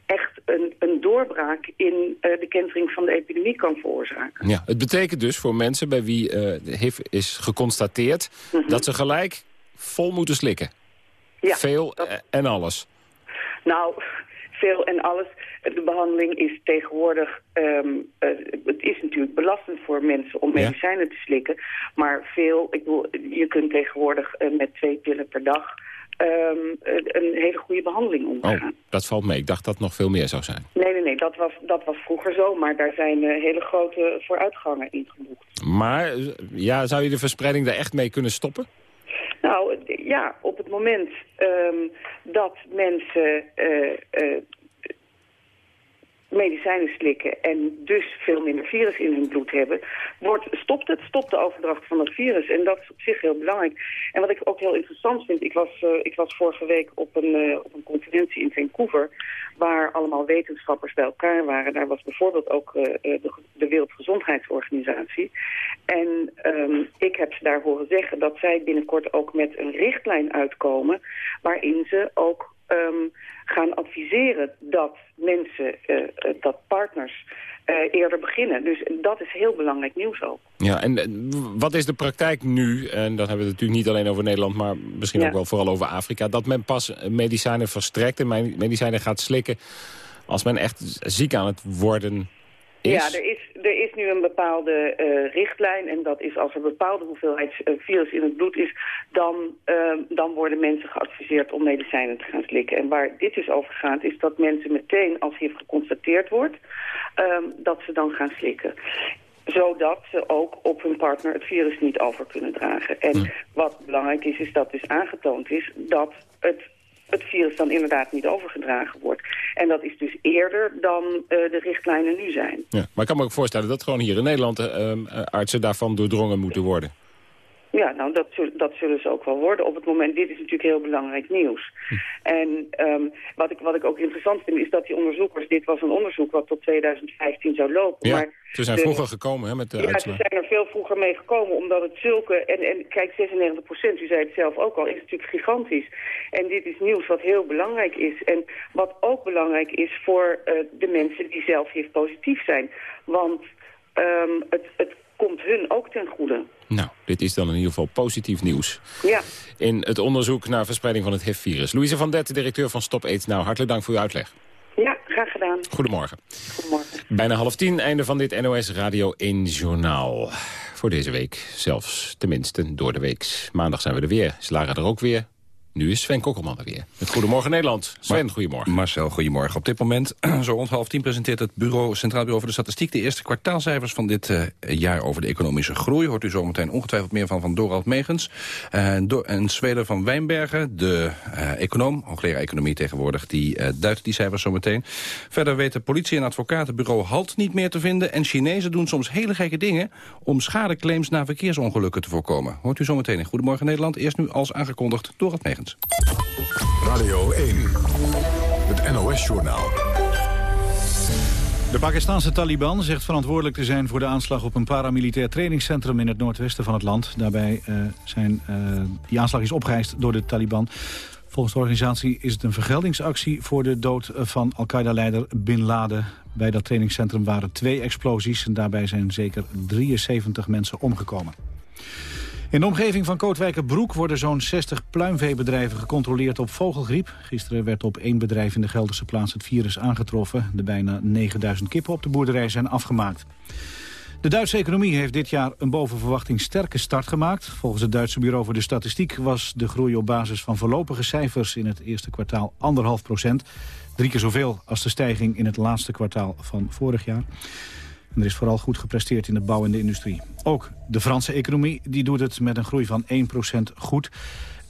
echt een, een doorbraak in de kentering van de epidemie kan veroorzaken.
Ja, het betekent dus voor mensen bij wie HIV is geconstateerd... Mm -hmm. dat ze gelijk vol moeten slikken.
Ja,
Veel
dat...
en alles.
Nou, veel en alles. De behandeling is tegenwoordig, um, uh, het is natuurlijk belastend voor mensen om medicijnen ja. te slikken. Maar veel, ik bedoel, je kunt tegenwoordig uh, met twee pillen per dag um, een hele goede behandeling ondergaan.
Oh, dat valt mee. Ik dacht dat nog veel meer zou zijn.
Nee, nee, nee, dat was, dat was vroeger zo. Maar daar zijn uh, hele grote vooruitgangen in geboekt.
Maar ja, zou je de verspreiding daar echt mee kunnen stoppen?
Nou, ja, op het moment um, dat mensen uh, uh, medicijnen slikken en dus veel minder virus in hun bloed hebben, wordt, stopt het, stopt de overdracht van het virus. En dat is op zich heel belangrijk. En wat ik ook heel interessant vind, ik was, uh, ik was vorige week op een, uh, op een conferentie in Vancouver, waar allemaal wetenschappers bij elkaar waren. Daar was bijvoorbeeld ook uh, de, de Wereldgezondheidsorganisatie. En um, ik heb ze daar horen zeggen dat zij binnenkort ook met een richtlijn uitkomen, waarin ze ook um, gaan adviseren dat mensen, uh, uh, dat partners uh, eerder beginnen. Dus dat is heel belangrijk nieuws ook.
Ja, en wat is de praktijk nu, en dan hebben we het natuurlijk niet alleen over Nederland... maar misschien ja. ook wel vooral over Afrika... dat men pas medicijnen verstrekt en medicijnen gaat slikken... als men echt ziek aan het worden is?
Ja, er is, er is nu een bepaalde uh, richtlijn en dat is als er een bepaalde hoeveelheid uh, virus in het bloed is, dan, uh, dan worden mensen geadviseerd om medicijnen te gaan slikken. En waar dit dus over gaat, is dat mensen meteen als HIV geconstateerd wordt, um, dat ze dan gaan slikken zodat ze ook op hun partner het virus niet over kunnen dragen. En wat belangrijk is, is dat dus aangetoond is dat het het virus dan inderdaad niet overgedragen wordt. En dat is dus eerder dan uh, de richtlijnen nu zijn.
Ja, maar ik kan me ook voorstellen dat gewoon hier in Nederland uh, artsen daarvan doordrongen moeten worden.
Ja, nou, dat, dat zullen ze ook wel worden. Op het moment, dit is natuurlijk heel belangrijk nieuws. Hm. En um, wat, ik, wat ik ook interessant vind, is dat die onderzoekers... Dit was een onderzoek wat tot 2015 zou lopen.
Ja,
maar
ze zijn de, vroeger gekomen hè, met de
Ja,
uitslag.
ze zijn er veel vroeger mee gekomen, omdat het zulke... En, en kijk, 96 procent, u zei het zelf ook al, is natuurlijk gigantisch. En dit is nieuws wat heel belangrijk is. En wat ook belangrijk is voor uh, de mensen die zelf HIV positief zijn. Want um, het, het komt hun ook ten goede.
Nou, dit is dan in ieder geval positief nieuws.
Ja.
In het onderzoek naar verspreiding van het HIV-virus. Louise van Dette, directeur van Stop AIDS. Nou, hartelijk dank voor uw uitleg.
Ja, graag gedaan.
Goedemorgen.
Goedemorgen.
Bijna half tien, einde van dit NOS Radio 1 Journaal. voor deze week. Zelfs tenminste door de week. Maandag zijn we er weer. Is Lara er ook weer. Nu is Sven Kokkelman er weer. Met Goedemorgen Nederland. Sven, goedemorgen.
Marcel, goedemorgen. Op dit moment, zo rond half tien, presenteert het bureau, Centraal Bureau voor de Statistiek... de eerste kwartaalcijfers van dit eh, jaar over de economische groei. Hoort u zometeen ongetwijfeld meer van van Dorald Megens. En, Do en Zweder van Wijnbergen, de eh, econoom, hoogleraar economie tegenwoordig... die eh, duidt die cijfers zometeen. Verder weten politie en advocatenbureau HALT niet meer te vinden... en Chinezen doen soms hele gekke dingen... om schadeclaims na verkeersongelukken te voorkomen. Hoort u zometeen in Goedemorgen Nederland. Eerst nu als aangekondigd Dorald Megens.
Radio 1, het NOS-journaal.
De Pakistanse Taliban zegt verantwoordelijk te zijn voor de aanslag op een paramilitair trainingscentrum in het noordwesten van het land. Daarbij eh, zijn, eh, die aanslag is opgeëist door de Taliban. Volgens de organisatie is het een vergeldingsactie voor de dood van Al-Qaeda-leider Bin Laden. Bij dat trainingscentrum waren twee explosies en daarbij zijn zeker 73 mensen omgekomen. In de omgeving van Kootwijkerbroek worden zo'n 60 pluimveebedrijven gecontroleerd op vogelgriep. Gisteren werd op één bedrijf in de Gelderse plaats het virus aangetroffen. De bijna 9000 kippen op de boerderij zijn afgemaakt. De Duitse economie heeft dit jaar een boven verwachting sterke start gemaakt. Volgens het Duitse Bureau voor de Statistiek was de groei op basis van voorlopige cijfers in het eerste kwartaal 1,5 procent. Drie keer zoveel als de stijging in het laatste kwartaal van vorig jaar. En er is vooral goed gepresteerd in de bouw en de industrie. Ook de Franse economie die doet het met een groei van 1% goed.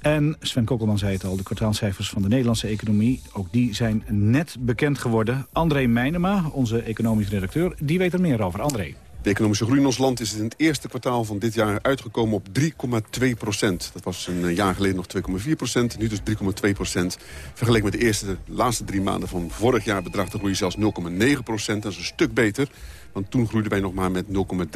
En Sven Kokkelman zei het al, de kwartaalcijfers van de Nederlandse economie... ook die zijn net bekend geworden. André Meijnema, onze economisch redacteur, die weet er meer over. André.
De economische groei in ons land is in het eerste kwartaal van dit jaar uitgekomen op 3,2 procent. Dat was een eh, jaar geleden nog 2,4 procent, nu dus 3,2 procent. Vergeleken met de eerste, laatste drie maanden van vorig jaar bedraagt de groei zelfs 0,9 procent. Dat is een stuk beter, want toen groeiden wij nog maar met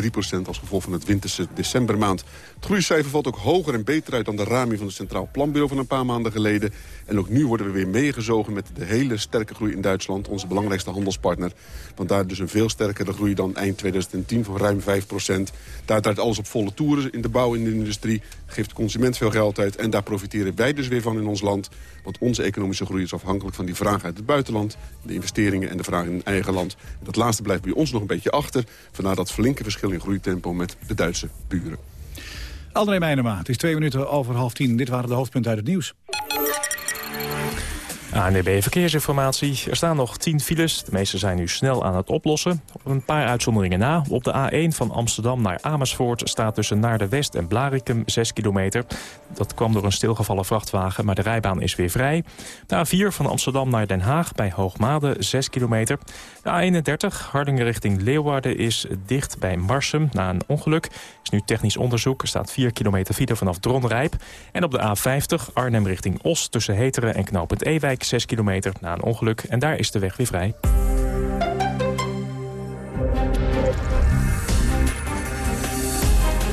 0,3 procent als gevolg van het winterse decembermaand. Het groeicijfer valt ook hoger en beter uit dan de raming van het Centraal Planbureau van een paar maanden geleden. En ook nu worden we weer meegezogen met de hele sterke groei in Duitsland, onze belangrijkste handelspartner. Want daar dus een veel sterkere groei dan eind 2010 van ruim 5 procent. Daar draait alles op volle toeren in de bouw en in de industrie. Geeft de consument veel geld uit en daar profiteren wij dus weer van in ons land. Want onze economische groei is afhankelijk van die vraag uit het buitenland. De investeringen en de vraag in het eigen land. Dat laatste blijft bij ons nog een beetje achter. Vandaar dat flinke verschil in groeitempo met de Duitse buren.
André Meijnema, het is twee minuten over half tien. Dit waren de hoofdpunten uit het nieuws.
ANDB Verkeersinformatie. Er staan nog 10 files. De meeste zijn nu snel aan het oplossen. Op een paar uitzonderingen na. Op de A1 van Amsterdam naar Amersfoort staat tussen Naarden West en Blarikum 6 kilometer. Dat kwam door een stilgevallen vrachtwagen, maar de rijbaan is weer vrij. De A4 van Amsterdam naar Den Haag bij Hoogmade 6 kilometer. De A31 Hardingen richting Leeuwarden is dicht bij Marsum na een ongeluk. is nu technisch onderzoek. Er staat 4 kilometer file vanaf Dronrijp. En op de A50 Arnhem richting Os tussen Heteren en knooppunt Ewijk 6 kilometer na een ongeluk. En daar is de weg weer vrij.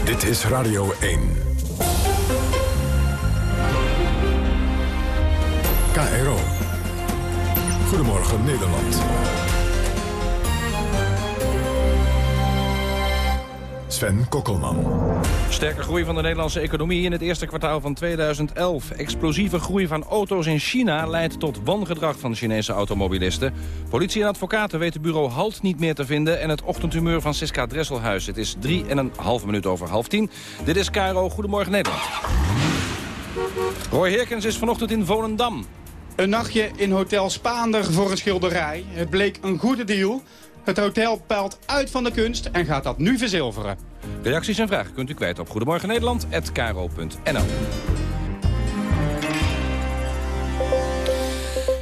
Dit is Radio 1. KRO. Goedemorgen Nederland. Sven Kokkelman.
Sterke groei van de Nederlandse economie in het eerste kwartaal van 2011. Explosieve groei van auto's in China leidt tot wangedrag van Chinese automobilisten. Politie en advocaten weten bureau HALT niet meer te vinden... en het ochtendhumeur van Siska Dresselhuis. Het is drie en een halve minuut over half tien. Dit is Caro. Goedemorgen Nederland. Roy Herkens is vanochtend in Volendam.
Een nachtje in Hotel Spaander voor een schilderij. Het bleek een goede deal. Het hotel peilt uit van de kunst en gaat dat nu verzilveren.
Reacties en vragen kunt u kwijt op Goedemorgen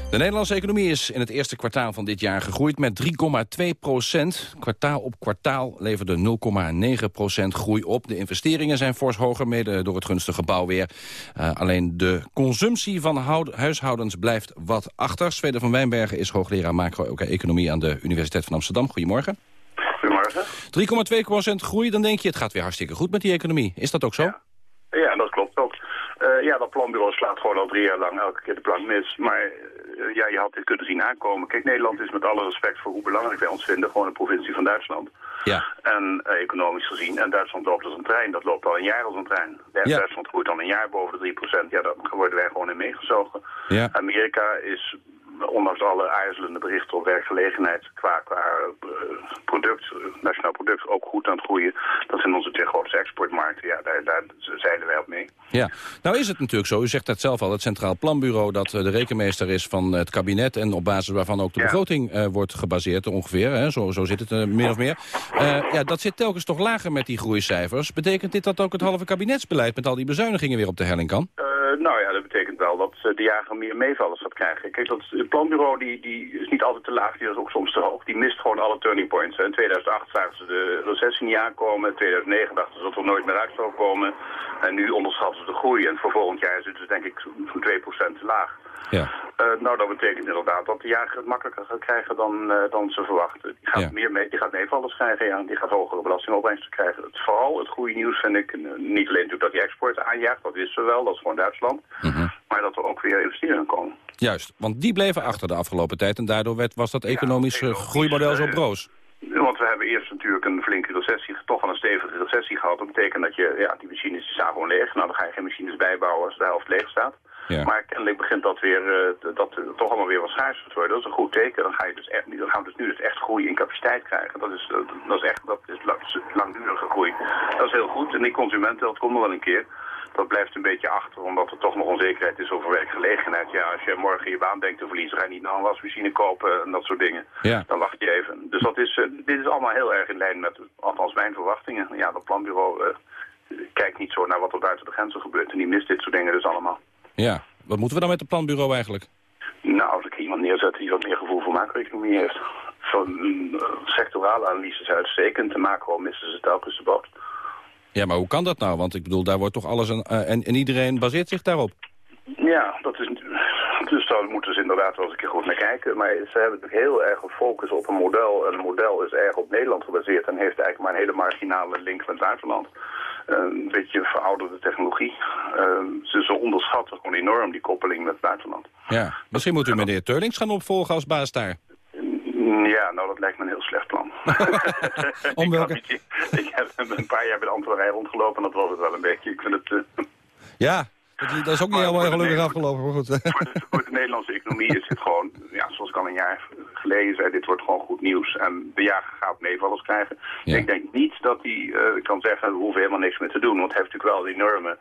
De Nederlandse economie is in het eerste kwartaal van dit jaar gegroeid met 3,2 procent. Kwartaal op kwartaal leverde 0,9 procent groei op. De investeringen zijn fors hoger, mede door het gunstige bouwweer. Uh, alleen de consumptie van huishoudens blijft wat achter. Zweden van Wijnbergen is hoogleraar macro-economie aan de Universiteit van Amsterdam. Goedemorgen.
Goedemorgen.
3,2 procent groei, dan denk je het gaat weer hartstikke goed met die economie. Is dat ook zo?
Ja, ja dat klopt ook. Uh, ja, dat planbureau slaat gewoon al drie jaar lang elke keer de plank mis. Maar uh, ja, je had dit kunnen zien aankomen. Kijk, Nederland is met alle respect voor hoe belangrijk wij ons vinden... gewoon een provincie van Duitsland.
Ja.
En uh, economisch gezien. En Duitsland loopt als een trein. Dat loopt al een jaar als een trein. Ja. Duitsland groeit al een jaar boven de 3%. Ja, daar worden wij gewoon in meegezogen.
Ja.
Amerika is ondanks alle aarzelende berichten op werkgelegenheid qua, qua uh, product, nationaal product, ook goed aan het groeien. Dat zijn onze twee grootste
Ja, nou is het natuurlijk zo, u zegt dat zelf al, het Centraal Planbureau... dat eh, de rekenmeester is van het kabinet... en op basis waarvan ook de begroting uh, wordt gebaseerd ongeveer. Hè? Zo, zo zit het uh, meer of meer. ja, dat zit telkens toch lager met die groeicijfers. Betekent dit dat ook het halve kabinetsbeleid... met al die bezuinigingen weer op de helling kan?
Betekent wel dat de jager meer meevallers gaat krijgen. Kijk, dat, het planbureau die, die is niet altijd te laag, die is ook soms te hoog. Die mist gewoon alle turning points. In 2008 zagen ze de recessie niet aankomen. In 2009 dachten ze dat er nooit meer uit zou komen. En nu onderschatten ze de groei. En voor volgend jaar zitten ze denk ik zo'n 2% te laag.
Ja.
Uh, nou, dat betekent inderdaad dat de jager het makkelijker gaat krijgen dan, uh, dan ze verwachten. Die gaat,
Ja.
meer mee, die gaat meevallers krijgen, ja. Die gaat hogere belastingopbrengsten krijgen. Het, vooral het goede nieuws vind ik, eh, niet alleen natuurlijk dat die export aanjaagt, dat wisten we wel, dat is gewoon Duitsland. Maar dat er ook weer investeringen komen.
Juist, want die bleven achter de afgelopen tijd... en daardoor werd, was dat economisch eh, groeimodel zo broos.
Want we hebben eerst natuurlijk een flinke recessie, toch wel een stevige recessie gehad. Dat betekent dat je, ja, die machines die staan gewoon leeg. Nou, dan ga je geen machines bijbouwen als de helft leeg staat.
Ja.
Maar kennelijk begint dat weer, eh, dat toch allemaal weer wat schaarser te worden. Dat is een goed teken. Dan, ga je dus echt, dan gaan we dus nu dus echt groei in capaciteit krijgen. Dat is, eh, dat is echt dat is lang- langdurige groei. Dat is heel goed. En die consumenten, dat komt nog wel een keer. Dat blijft een beetje achter, omdat er toch nog onzekerheid is over werkgelegenheid. Ja, als je morgen je baan denkt te verliezen, ga je niet nog een wasmachine kopen en dat soort dingen.
Ja.
Dan wacht je even. Dus dat is, eh, dit is allemaal heel erg in lijn met, althans mijn verwachtingen. Ja, dat planbureau kijkt niet zo naar wat er buiten de grenzen gebeurt. En die mist dit soort dingen dus allemaal.
Ja, wat moeten we dan met het planbureau eigenlijk?
Nou, als ik iemand neerzet die wat meer gevoel voor macro-economie heeft. Van uh, sectorale analyse is uitstekend. De macro missen ze telkens de boot.
Ja, maar hoe kan dat nou? Want ik bedoel, daar wordt toch alles... Aan, eh, en, en iedereen baseert zich daarop.
Ja, dat is... Dus daar moeten ze inderdaad wel eens een keer goed naar kijken. Maar ze hebben natuurlijk heel erg gefocust op een model. En het model is erg op Nederland gebaseerd en heeft eigenlijk maar een hele marginale link met het buitenland. Een beetje verouderde technologie. Uh, ze, ze onderschatten gewoon enorm die koppeling met het buitenland.
Ja, misschien moet u meneer Teurlings gaan opvolgen als baas daar.
Ja, nou dat lijkt me een heel slecht plan.
Om welke?
ik, heb, ik heb een paar jaar bij de ambtenarij rondgelopen en dat was het wel een beetje. Ik vind het... Uh,
ja, dat, is ook niet helemaal gelukkig afgelopen, maar goed.
voor de Nederlandse economie is dit gewoon, ja, zoals ik al een jaar geleden zei, dit wordt gewoon goed nieuws. En de jager gaat meevallers krijgen.
Ja.
Ik denk niet dat hij uh, kan zeggen, we hoeven helemaal niks meer te doen. Want hij heeft natuurlijk wel een enorme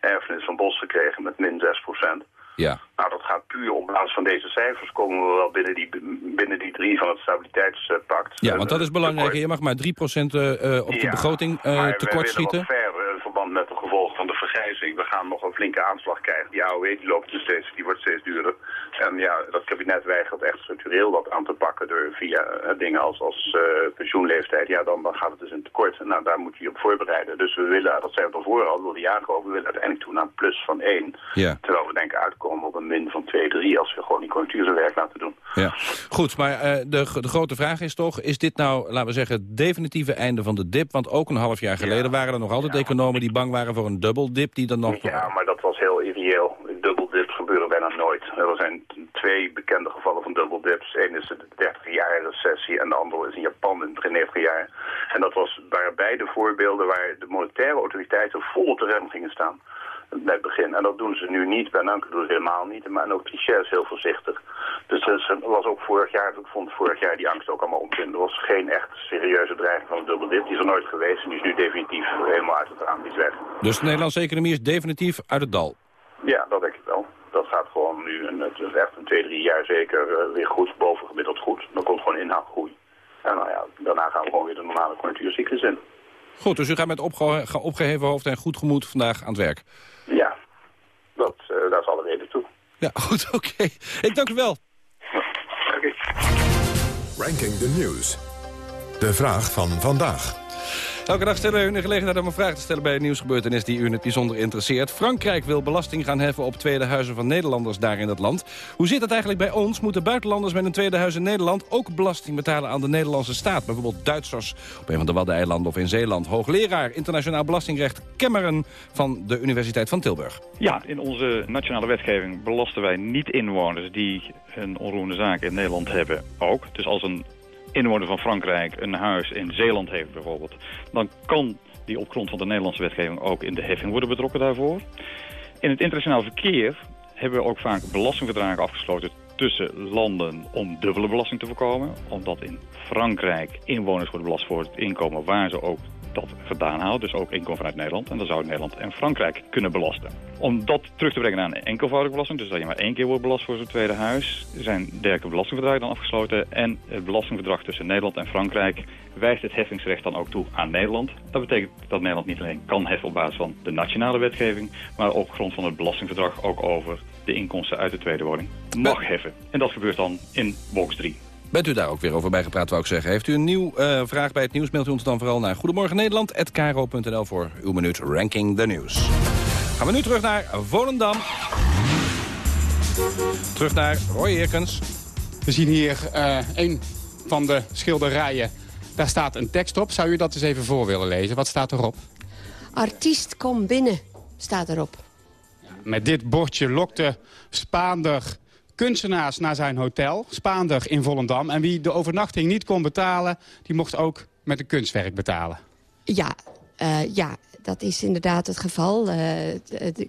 erfenis van Bos gekregen met min 6 procent.
Ja.
Nou, dat gaat puur op basis van deze cijfers komen we wel binnen die, binnen die drie van het stabiliteitspact.
Ja, want dat is belangrijk. Je mag maar 3 procent uh, op de
ja,
begroting uh, tekort schieten.
Maar ver in verband met de gevolgen van de vergrijzing. We gaan nog een flinke aanslag krijgen. Die AOW die loopt dus steeds, die wordt steeds duurder. En ja, dat kabinet weigert echt structureel dat aan te pakken door via uh, dingen als, als pensioenleeftijd. Ja, dan, dan gaat het dus in tekort. Nou, daar moet je je op voorbereiden. Dus we willen, dat zijn we ervoor al, door de jaren over, we willen uiteindelijk toe naar een plus van 1.
Ja.
Terwijl we denken uitkomen op een min van 2, 3 als we gewoon die conjunctuur zijn werk laten doen.
Ja, goed, maar uh, de, de grote vraag is toch, is dit nou, laten we zeggen, het definitieve einde van de dip? Want ook een half jaar geleden ja. waren er nog altijd ja. economen die bang waren voor een dubbeldip die dan nog...
Ja, maar dat was heel irreëel. Dubbeldips gebeuren bijna nooit. Er zijn twee bekende gevallen van dubbeldips. Eén is de 30 jaar recessie en de andere is in Japan in het begin 90 jaar. En dat was, waren beide voorbeelden waar de monetaire autoriteiten vol op de rem gingen staan bij het begin. En dat doen ze nu niet. Bij Nanke doen ze helemaal niet. Maar ook Trichet is heel voorzichtig. Dus er was ook vorig jaar, ik vond vorig jaar die angst ook allemaal onzin. Er was geen echt serieuze dreiging van een dubbeldip. Die is er nooit geweest en die is nu definitief helemaal uit het raam. Die is weg.
Dus de Nederlandse economie is definitief uit het dal?
Ja, dat denk ik wel. Dat gaat gewoon nu, en het is echt een twee, drie jaar zeker uh, weer goed, boven gemiddeld goed. Dan komt gewoon inhoudgroei. En nou ja, daarna gaan we gewoon weer de normale conjunctuurcyclus in.
Goed, dus u gaat met opge opgeheven hoofd en goed gemoed vandaag aan het werk?
Ja, dat, uh, daar is alle reden toe.
Ja, goed, oké. Okay. Ik dank u wel.
Okay.
Ranking the News. De vraag van vandaag.
Elke dag stellen we u de gelegenheid om een vraag te stellen bij een nieuwsgebeurtenis die u in het bijzonder interesseert. Frankrijk wil belasting gaan heffen op tweede huizen van Nederlanders daar in het land. Hoe zit het eigenlijk bij ons? Moeten buitenlanders met een tweede huis in Nederland ook belasting betalen aan de Nederlandse staat? Bijvoorbeeld Duitsers op een van de Waddeneilanden of in Zeeland. Hoogleraar internationaal belastingrecht Kemmeren van de Universiteit van Tilburg.
Ja, in onze nationale wetgeving belasten wij niet inwoners die een onroerende zaak in Nederland hebben ook. Dus als een inwoner van Frankrijk een huis in Zeeland heeft bijvoorbeeld... dan kan die op grond van de Nederlandse wetgeving ook in de heffing worden betrokken daarvoor. In het internationaal verkeer hebben we ook vaak belastingverdragen afgesloten tussen landen om dubbele belasting te voorkomen. Omdat in Frankrijk inwoners worden belast voor het inkomen waar ze ook dat gedaan houden. Dus ook inkomen vanuit Nederland. En dan zou Nederland en Frankrijk kunnen belasten. Om dat terug te brengen naar een enkelvoudige belasting, dus dat je maar één keer wordt belast voor zo'n tweede huis, zijn dergelijke belastingverdragen dan afgesloten. En het belastingverdrag tussen Nederland en Frankrijk wijst het heffingsrecht dan ook toe aan Nederland. Dat betekent dat Nederland niet alleen kan heffen op basis van de nationale wetgeving, maar ook op grond van het belastingverdrag ook over de inkomsten uit de tweede woning mag heffen. En dat gebeurt dan in box 3.
Bent u daar ook weer over bijgepraat, wou ik zeggen. Heeft u een nieuw uh, vraag bij het nieuws, mailt u ons dan vooral naar Goedemorgen Nederland@kro.nl voor uw minuut Ranking the News. Gaan we nu terug naar Volendam. Terug naar Roy Eerkens.
We zien hier uh, een van de schilderijen. Daar staat een tekst op. Zou u dat eens even voor willen lezen? Wat staat erop?
Artiest, kom binnen, staat erop.
Met dit bordje lokte Spaander kunstenaars naar zijn hotel, Spaander in Volendam. En wie de overnachting niet kon betalen, die mocht ook met een kunstwerk betalen.
Ja, uh, ja dat is inderdaad het geval. Uh, de,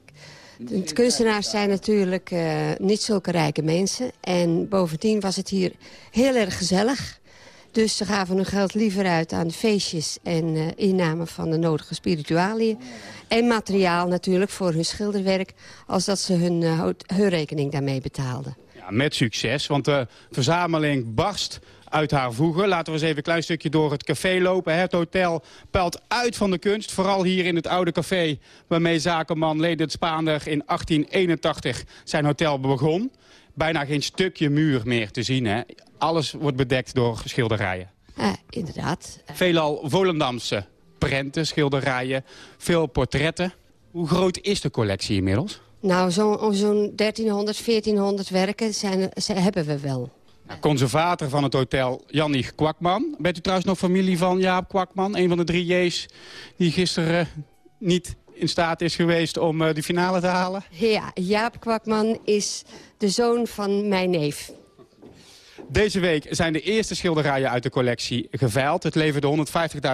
kunstenaars zijn natuurlijk uh, niet zulke rijke mensen. En bovendien was het hier heel erg gezellig. Dus ze gaven hun geld liever uit aan feestjes en uh, inname van de nodige spiritualiën. En materiaal natuurlijk voor hun schilderwerk, als dat ze hun, uh, hun rekening daarmee betaalden.
Ja, met succes, want de verzameling barst uit haar voegen. Laten we eens even een klein stukje door het café lopen. Het hotel pelt uit van de kunst. Vooral hier in het oude café waarmee zakenman Ledert Spaander in 1881 zijn hotel begon. Bijna geen stukje muur meer te zien. Hè? Alles wordt bedekt door schilderijen.
Ja, inderdaad.
Veelal Volendamse prenten, schilderijen, veel portretten. Hoe groot is de collectie inmiddels?
Nou, zo'n zo 1300, 1400 werken zijn, hebben we wel.
Nou, conservator van het hotel Jannig Kwakman. Bent u trouwens nog familie van Jaap Kwakman? Een van de drie J's die gisteren niet in staat is geweest om uh, de finale te halen?
Ja, Jaap Kwakman is de zoon van mijn neef.
Deze week zijn de eerste schilderijen uit de collectie geveild. Het leverde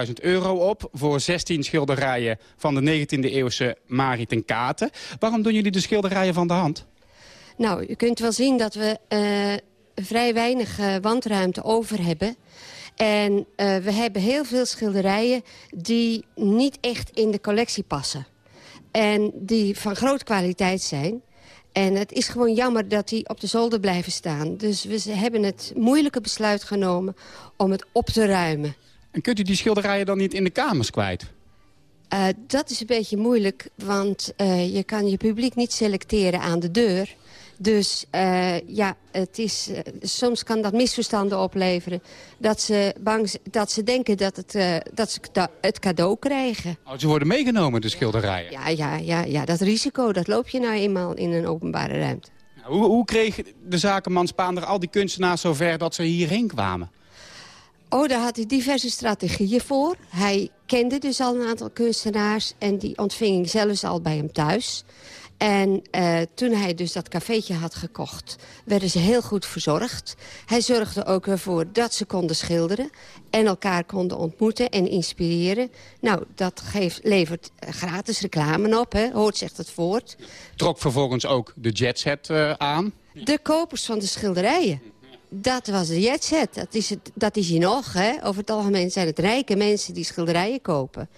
150.000 euro op voor 16 schilderijen van de 19e eeuwse Marie ten Katen. Waarom doen jullie de schilderijen van de hand?
Nou, u kunt wel zien dat we uh, vrij weinig uh, wandruimte over hebben. En uh, we hebben heel veel schilderijen die niet echt in de collectie passen. En die van grote kwaliteit zijn. En het is gewoon jammer dat die op de zolder blijven staan. Dus we hebben het moeilijke besluit genomen om het op te ruimen.
En kunt u die schilderijen dan niet in de kamers kwijt?
Uh, dat is een beetje moeilijk, want uh, je kan je publiek niet selecteren aan de deur. Dus uh, ja, het is, uh, soms kan dat misverstanden opleveren. Dat ze, bang, dat ze denken dat, het, uh, dat ze het cadeau krijgen.
Oh, ze worden meegenomen, de schilderijen?
Ja, ja, ja, ja, dat risico dat loop je nou eenmaal in een openbare ruimte.
Hoe, hoe kreeg de zakenman Spaander al die kunstenaars zover dat ze hierheen kwamen?
Oh, daar had hij diverse strategieën voor. Hij kende dus al een aantal kunstenaars en die ontving zelfs al bij hem thuis. En uh, toen hij dus dat cafeetje had gekocht, werden ze heel goed verzorgd. Hij zorgde ook ervoor dat ze konden schilderen en elkaar konden ontmoeten en inspireren. Nou, dat geeft, levert gratis reclame op, hè? hoort zegt het voort.
Trok vervolgens ook de jetset uh, aan?
De kopers van de schilderijen. Dat was de jetset. Dat is, het, dat is hier nog. Hè? Over het algemeen zijn het rijke mensen die schilderijen kopen.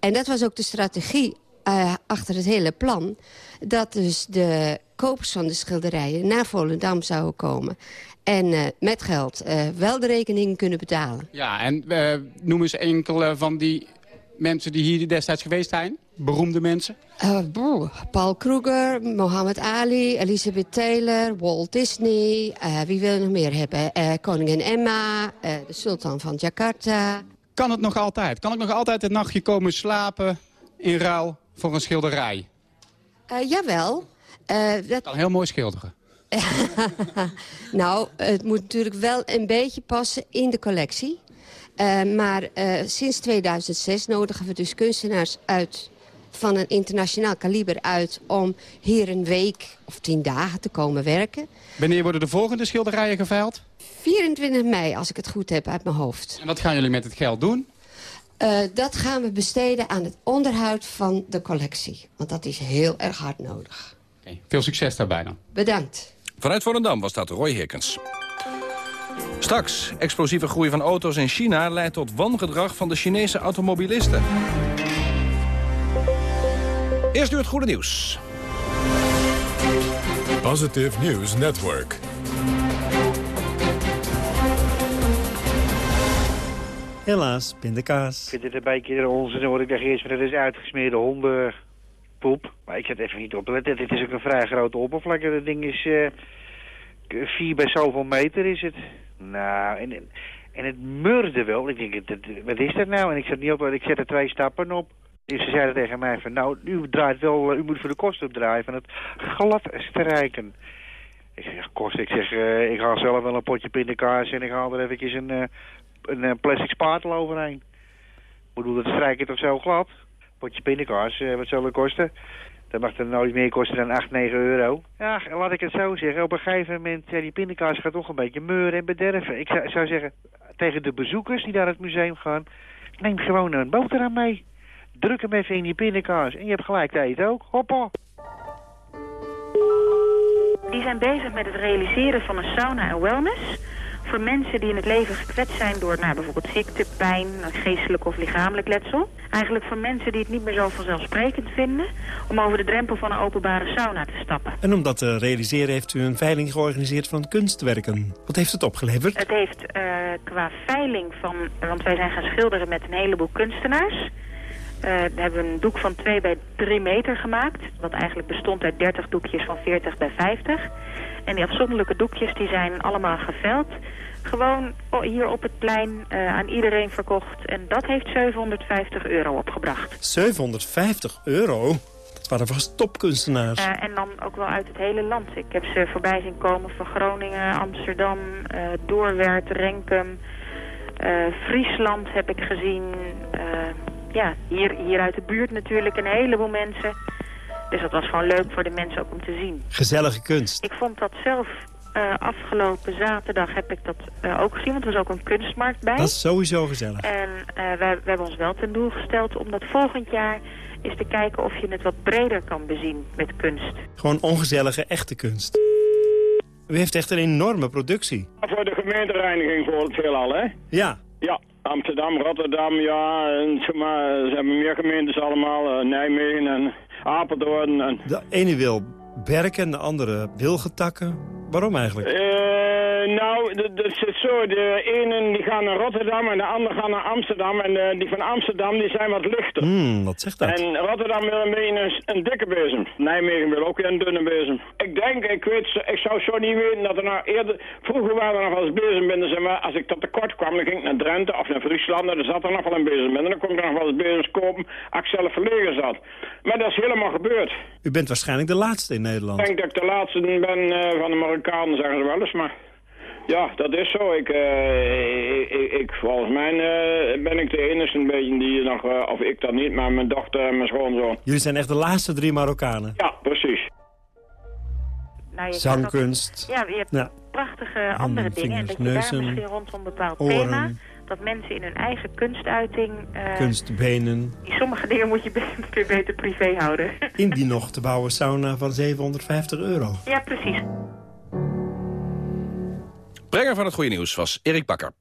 En dat was ook de strategie uh, achter het hele plan. Dat dus de kopers van de schilderijen naar Volendam zouden komen. En uh, met geld uh, wel de rekening kunnen betalen.
Ja, en noem eens enkele van die mensen die hier destijds geweest zijn. Beroemde mensen.
Paul Kruger, Mohammed Ali, Elizabeth Taylor, Walt Disney. wie wil je nog meer hebben? koningin Emma, de sultan van Jakarta.
Kan het nog altijd? Kan ik nog altijd het nachtje komen slapen in ruil voor een schilderij?
Uh, jawel. Uh,
dat kan heel mooi schilderen.
nou, het moet natuurlijk wel een beetje passen in de collectie. Uh, maar sinds 2006 nodigen we dus kunstenaars uit van een internationaal kaliber uit... om hier een week of tien dagen te komen werken.
Wanneer worden de volgende schilderijen geveild?
24 mei, als ik het goed heb uit mijn hoofd.
En wat gaan jullie met het geld doen?
Uh, dat gaan we besteden aan het onderhoud van de collectie. Want dat is heel erg hard nodig.
Okay. Veel succes daarbij dan.
Bedankt.
Vanuit Volendam was dat Roy Herkens. Straks, explosieve groei van auto's in China leidt tot wangedrag van de Chinese automobilisten. Eerst nu het goede nieuws.
Positive News Network.
Helaas, pindakaas.
Ik vind het een beetje onzin hoor. Ik dacht eerst, maar dat is uitgesmeerde hondenpoep. Maar ik zat even niet op. Dit is ook een vrij grote oppervlakte. Dat ding is uh, vier bij zoveel meter is het. Nou, en, en het murde wel. Ik denk, wat is dat nou? En ik zat niet op, ik zette twee stappen op. Dus ze zeiden tegen mij van, nou, u draait wel, u moet voor de kosten opdraaien van het glad strijken. Ik zeg, kost, ik zeg, uh, ik haal zelf wel een potje pindakaas en ik haal er eventjes een, een, een plastic spatel overheen. Ik bedoel, dat strijk je toch zo glad? Potje pindakaas, uh, wat zal het kosten? Dat mag er nooit meer kosten dan 8, 9 euro. Ja, laat ik het zo zeggen. Op een gegeven moment, ja, die pindakaas gaat toch een beetje meuren en bederven. Ik zou, zou zeggen, tegen de bezoekers die naar het museum gaan, neem gewoon een boterham mee. Druk hem even in die pindakaas en je hebt gelijk te eten ook. Hoppa!
Die zijn bezig met het realiseren van een sauna en wellness voor mensen die in het leven gekwetst zijn door nou, bijvoorbeeld ziekte, pijn, geestelijk of lichamelijk letsel. Eigenlijk voor mensen die het niet meer zo vanzelfsprekend vinden om over de drempel van een openbare sauna te stappen.
En om dat te realiseren heeft u een veiling georganiseerd van kunstwerken. Wat heeft het opgeleverd?
Het heeft uh, qua veiling van, want wij zijn gaan schilderen met een heleboel kunstenaars. Uh, we hebben een doek van 2 bij 3 meter gemaakt. Wat eigenlijk bestond uit 30 doekjes van 40 bij 50. En die afzonderlijke doekjes die zijn allemaal geveld. Gewoon hier op het plein uh, aan iedereen verkocht. En dat heeft 750 euro opgebracht.
750 euro? Dat waren vast topkunstenaars.
Uh, en dan ook wel uit het hele land. Ik heb ze voorbij zien komen van Groningen, Amsterdam, uh, Doorwerth, Renkum. Friesland heb ik gezien ja, hier, hier uit de buurt natuurlijk een heleboel mensen. Dus dat was gewoon leuk voor de mensen ook om te zien.
Gezellige kunst.
Ik vond dat zelf uh, afgelopen zaterdag heb ik dat uh, ook gezien, want er was ook een kunstmarkt bij.
Dat is sowieso gezellig.
En uh, wij, we hebben ons wel ten doel gesteld om dat volgend jaar eens te kijken of je het wat breder kan bezien met kunst.
Gewoon ongezellige, echte kunst. U heeft echt een enorme productie.
Voor de gemeentereiniging voor het veelal, hè?
Ja.
Ja, Amsterdam, Rotterdam, ja, en, maar, ze hebben meer gemeentes allemaal, uh, Nijmegen en Apeldoorn. En...
De ene wil Berken, de andere Wilgetakken. Waarom eigenlijk?
Uh, nou, dat is zo. De ene die gaan naar Rotterdam en de andere gaan naar Amsterdam. En uh, die van Amsterdam die zijn wat lichter.
Hmm, wat zegt dat?
En Rotterdam wil een beetje een, een, dikke bezem. Nijmegen wil ook weer een dunne bezem. Ik denk, ik weet, ik zou zo niet weten dat er nou eerder... Vroeger waren er nog wel eens bezem binnen, zeg maar, als ik tot tekort kwam, dan ging ik naar Drenthe of naar Friesland. En dan zat er nog wel een bezem binnen. Dan kon ik nog wel eens bezems kopen als ik zelf verlegen zat. Maar dat is helemaal gebeurd.
U bent waarschijnlijk de laatste in Nederland.
Ik denk dat ik de laatste ben uh, van de Marokkanen, zeggen ze wel eens, maar... Ja, dat is zo. Ik, uh, ik, ik, volgens mij uh, ben ik de enige een beetje die nog, uh, of ik dat niet, maar mijn dochter en mijn schoonzoon.
Jullie zijn echt de laatste drie Marokkanen?
Ja, precies.
Nou,
Zangkunst.
Ook, ja, je hebt ja. prachtige Handen, andere dingen. En dat je
neuzen,
daar misschien rondom een bepaald
oren,
thema... dat mensen in hun eigen kunstuiting...
Kunstbenen.
Sommige dingen moet je weer beter privé houden.
in die nog te bouwen sauna van 750 euro.
Ja, precies.
Brenger van het goede nieuws was Erik Bakker.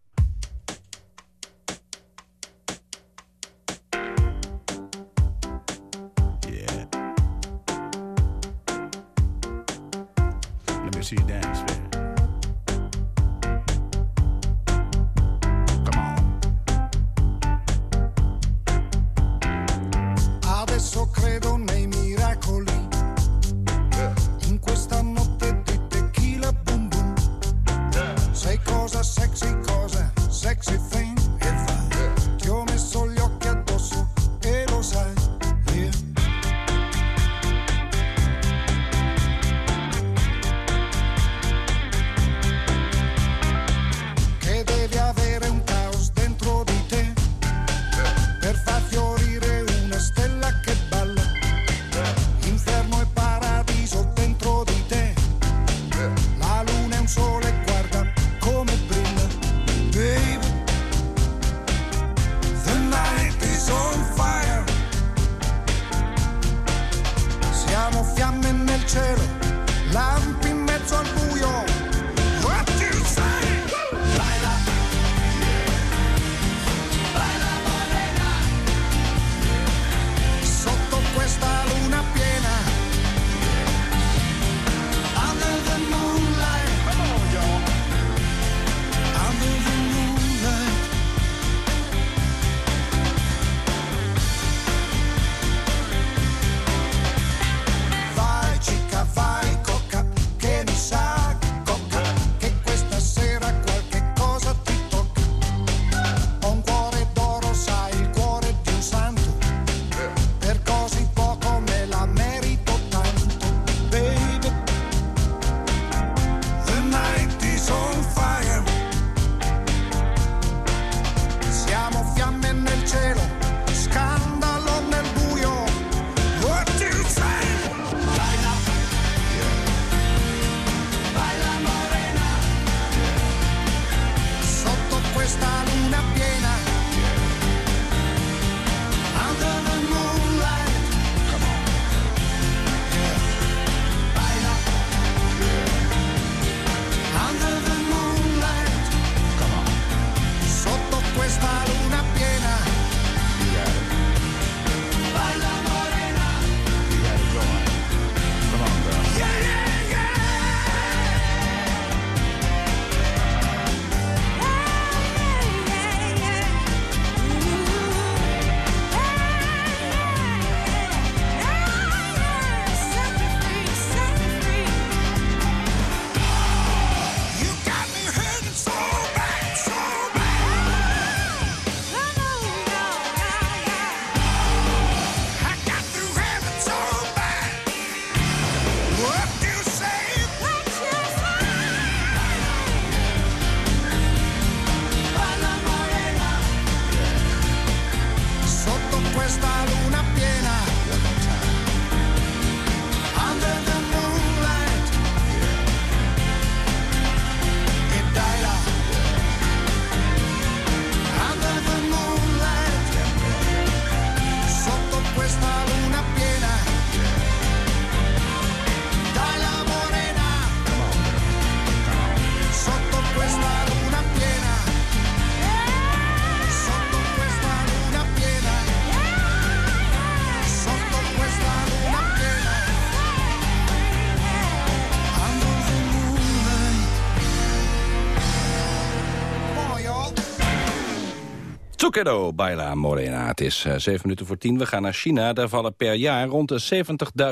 Zucchero, Baila Morena. Het is eh, zeven minuten voor tien. We gaan naar China. Daar vallen per jaar rond de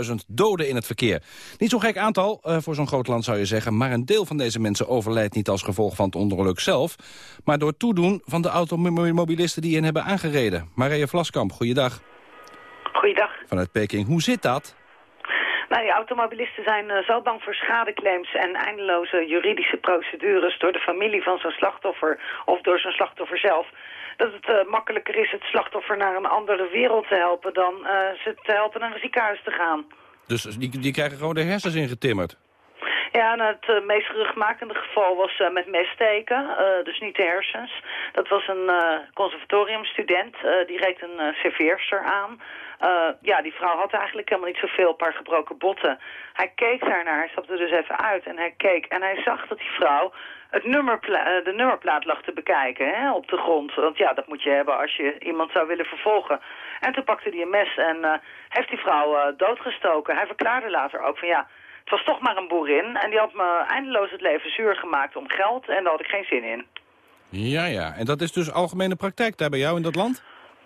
70.000 doden in het verkeer. Niet zo'n gek aantal eh, voor zo'n groot land zou je zeggen. Maar een deel van deze mensen overlijdt niet als gevolg van het ongeluk zelf. Maar door toedoen van de automobilisten die hen hebben aangereden. Marije Vlaskamp, goeiedag.
Goeiedag.
Vanuit Peking. Hoe zit dat?
Nou, die automobilisten zijn eh, zo bang voor schadeclaims en eindeloze juridische procedures door de familie van zo'n slachtoffer of door zo'n slachtoffer zelf. Dat het eh, makkelijker is het slachtoffer naar een andere wereld te helpen dan eh, ze te helpen naar een ziekenhuis te gaan.
Dus die, die krijgen gewoon de hersens ingetimmerd.
Ja, en het eh, meest geruchtmakende geval was met messteken, eh, dus niet de hersens. Dat was een conservatoriumstudent, die reed een uh, serveerster aan. Ja, die vrouw had eigenlijk helemaal niet zoveel, een paar gebroken botten. Hij keek daarnaar, hij stapte dus even uit en hij keek. En hij zag dat die vrouw het nummerpla eh, de nummerplaat lag te bekijken hè, op de grond. Want ja, dat moet je hebben als je iemand zou willen vervolgen. En toen pakte hij een mes en eh, heeft die vrouw eh, doodgestoken. Hij verklaarde later ook van ja... Het was toch maar een boerin en die had me eindeloos het leven zuur gemaakt om geld en daar had ik geen zin in.
Ja, ja. En dat is dus algemene praktijk daar bij jou in dat land?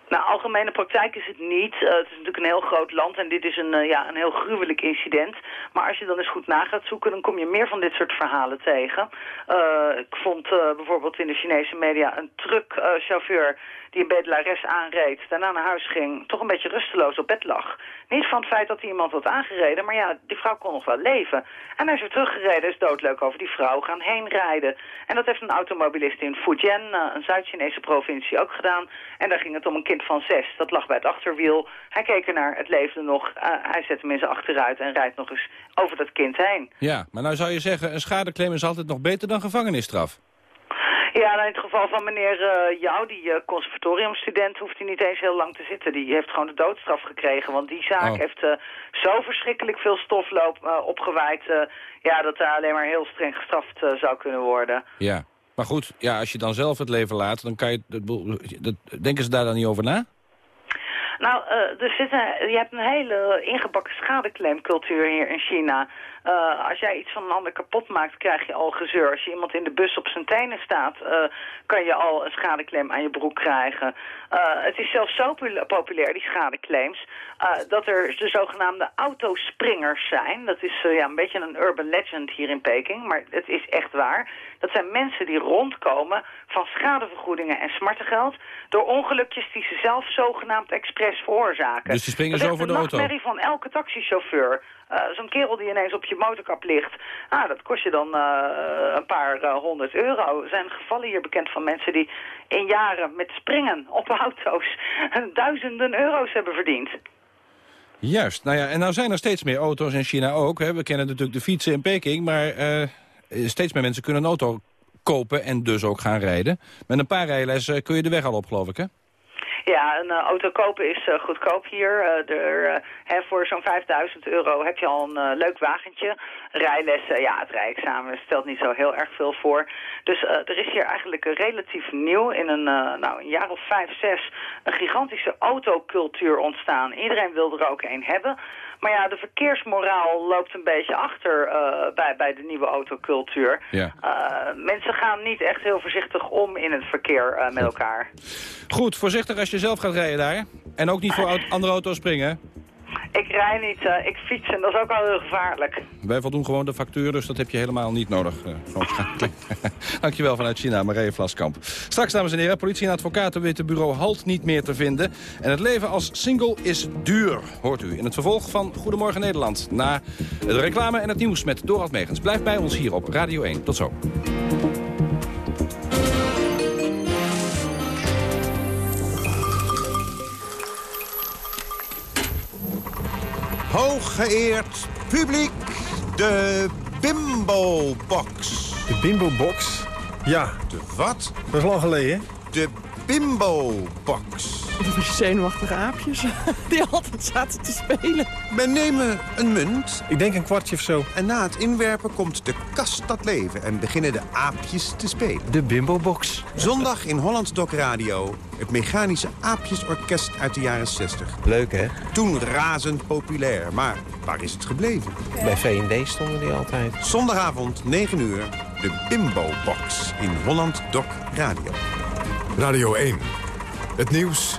Nou, algemene praktijk is het niet. Eh, het is natuurlijk een heel groot land en dit is een, eh, ja, een heel gruwelijk incident. Maar als je dan eens goed na gaat zoeken, dan kom je meer van dit soort verhalen tegen. Eh, ik vond bijvoorbeeld in de Chinese media een truckchauffeur die een bedelares aanreed, daarna naar huis ging, toch een beetje rusteloos op bed lag. Niet van het feit dat hij iemand had aangereden, maar ja, die vrouw kon nog wel leven. En hij is weer teruggereden, is doodleuk over die vrouw, gaan heen rijden. En dat heeft een automobilist in Fujian, eh, een Zuid-Chinese provincie, ook gedaan. En daar ging het om een kind van zes, dat lag bij het achterwiel. Hij keek ernaar, het leefde nog, Eh, hij zet hem in zijn achteruit en rijdt nog eens over dat kind heen.
Ja, maar nou zou je zeggen, een schadeclaim is altijd nog beter dan gevangenisstraf.
Ja, nou, in het geval van meneer eh, Jou, die eh, conservatoriumstudent, hoeft hij niet eens heel lang te zitten. Die heeft gewoon de doodstraf gekregen. Want die zaak
Oh.
heeft eh, zo verschrikkelijk veel stofloop eh, opgewaaid... ja, dat daar alleen maar heel streng gestraft zou kunnen worden.
Ja. Maar goed, ja, als je dan zelf het leven laat, dan kan je... Dat, dat, denken ze daar dan niet over na?
Nou, er zit een, je hebt een hele ingebakken schadeclaimcultuur hier in China. Eh, als jij iets van een ander kapot maakt, krijg je al gezeur. Als je iemand in de bus op zijn tenen staat, eh, kan je al een schadeclaim aan je broek krijgen. Eh, het is zelfs zo pul- populair, die schadeclaims, dat er de zogenaamde autospringers zijn. Dat is ja, een beetje een urban legend hier in Peking, maar het is echt waar. Dat zijn mensen die rondkomen van schadevergoedingen en smartengeld... door ongelukjes die ze zelf zogenaamd expres veroorzaken.
Dus die springen
Dat
zo
is
voor de
de
auto?
nachtmerrie van elke taxichauffeur. Eh, Zo'n kerel die ineens op je motorkap ligt, ah, dat kost je dan eh, een paar eh, honderd euro. Er zijn gevallen hier bekend van mensen die in jaren met springen op auto's duizenden euro's hebben verdiend.
Juist. Nou ja, en nou zijn er steeds meer auto's in China ook. Hè. We kennen natuurlijk de fietsen in Peking, maar steeds meer mensen kunnen een auto kopen en dus ook gaan rijden. Met een paar rijlessen kun je de weg al op, geloof ik, hè?
Ja, een eh, auto kopen is eh, goedkoop hier. Eh, er, hè, voor zo'n 5000 euro heb je al een leuk wagentje. Rijlessen, ja, het rijexamen stelt niet zo heel erg veel voor. Dus er is hier eigenlijk relatief nieuw in een, nou, een jaar of vijf, zes... een gigantische autocultuur ontstaan. Iedereen wil er ook een hebben. Maar ja, de verkeersmoraal loopt een beetje achter eh, bij, bij de nieuwe autocultuur.
Ja.
Eh, mensen gaan niet echt heel voorzichtig om in het verkeer eh, met elkaar.
Goed, voorzichtig als je zelf gaat rijden daar. En ook niet voor andere auto's springen.
Ik rij niet, eh, ik fiets en dat is ook al heel gevaarlijk.
Wij voldoen gewoon de factuur, dus dat heb je helemaal niet nodig. schakelen. Dankjewel vanuit China, Marije Vlaskamp. Straks, dames en heren, politie en advocaten weten bureau Halt niet meer te vinden. En het leven als single is duur, hoort u. In het vervolg van Goedemorgen Nederland. Na de reclame en het nieuws met Dorald Megens. Blijf bij ons hier op Radio 1. Tot zo.
Hooggeëerd publiek, de Bimbo-box.
De Bimbo-box? Ja.
De wat?
Dat is lang geleden.
De Bimbo-box.
Die zenuwachtige aapjes die altijd zaten te spelen.
We nemen een munt.
Ik denk een kwartje of zo.
En na het inwerpen komt de kast tot leven en beginnen de aapjes te spelen.
De Bimbo-box.
Zondag in Holland Doc Radio. Het mechanische aapjesorkest uit de jaren 60.
Leuk, hè?
Toen razend populair, maar waar is het gebleven?
Bij V&D stonden die altijd.
Zondagavond, 9 uur, de Bimbo-box in Holland Doc Radio.
Radio 1. Het nieuws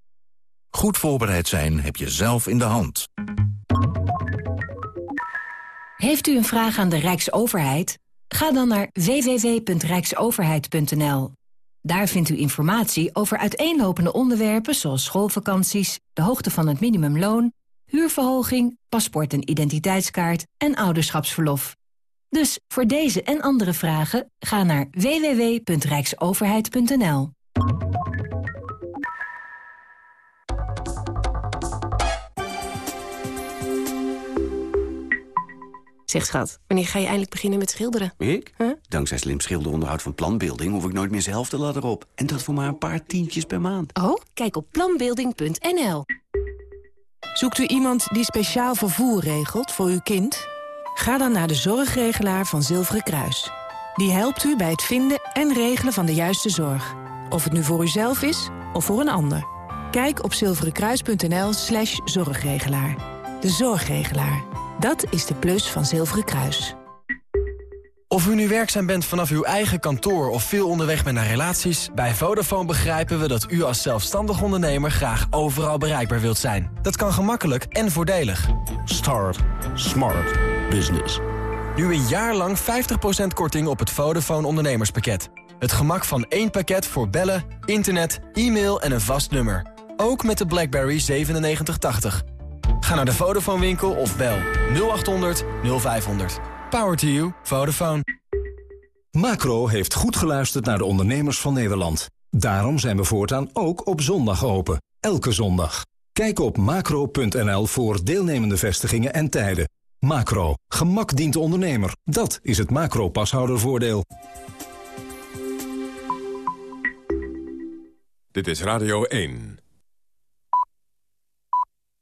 Goed voorbereid zijn heb je zelf in de hand.
Heeft u een vraag aan de Rijksoverheid? Ga dan naar www.rijksoverheid.nl. Daar vindt u informatie over uiteenlopende onderwerpen zoals schoolvakanties, de hoogte van het minimumloon, huurverhoging, paspoort en identiteitskaart en ouderschapsverlof. Dus voor deze en andere vragen ga naar www.rijksoverheid.nl.
Zeg schat, wanneer ga je eindelijk beginnen met schilderen?
Ik? Dankzij slim schilderonderhoud van Planbeelding hoef ik nooit meer zelf de ladder op. En dat voor maar een paar tientjes per maand.
Oh, kijk op planbeelding.nl.
Zoekt u iemand die speciaal vervoer regelt voor uw kind? Ga dan naar de zorgregelaar van Zilveren Kruis. Die helpt u bij het vinden en regelen van de juiste zorg. Of het nu voor uzelf is of voor een ander. Kijk op zilverenkruis.nl slash zorgregelaar. De zorgregelaar. Dat is de plus van Zilveren Kruis.
Of u nu werkzaam bent vanaf uw eigen kantoor of veel onderweg bent naar relaties... bij Vodafone begrijpen we dat u als zelfstandig ondernemer graag overal bereikbaar wilt zijn. Dat kan gemakkelijk en voordelig.
Start Smart Business.
Nu een jaar lang 50% korting op het Vodafone ondernemerspakket. Het gemak van één pakket voor bellen, internet, e-mail en een vast nummer. Ook met de BlackBerry 9780. Ga naar de Vodafone winkel of bel 0800 0500. Power to you. Vodafone.
Macro heeft goed geluisterd naar de ondernemers van Nederland. Daarom zijn we voortaan ook op zondag open. Elke zondag. Kijk op macro.nl voor deelnemende vestigingen en tijden. Macro. Gemak dient de ondernemer. Dat is het macro-pashoudervoordeel.
Dit is Radio 1.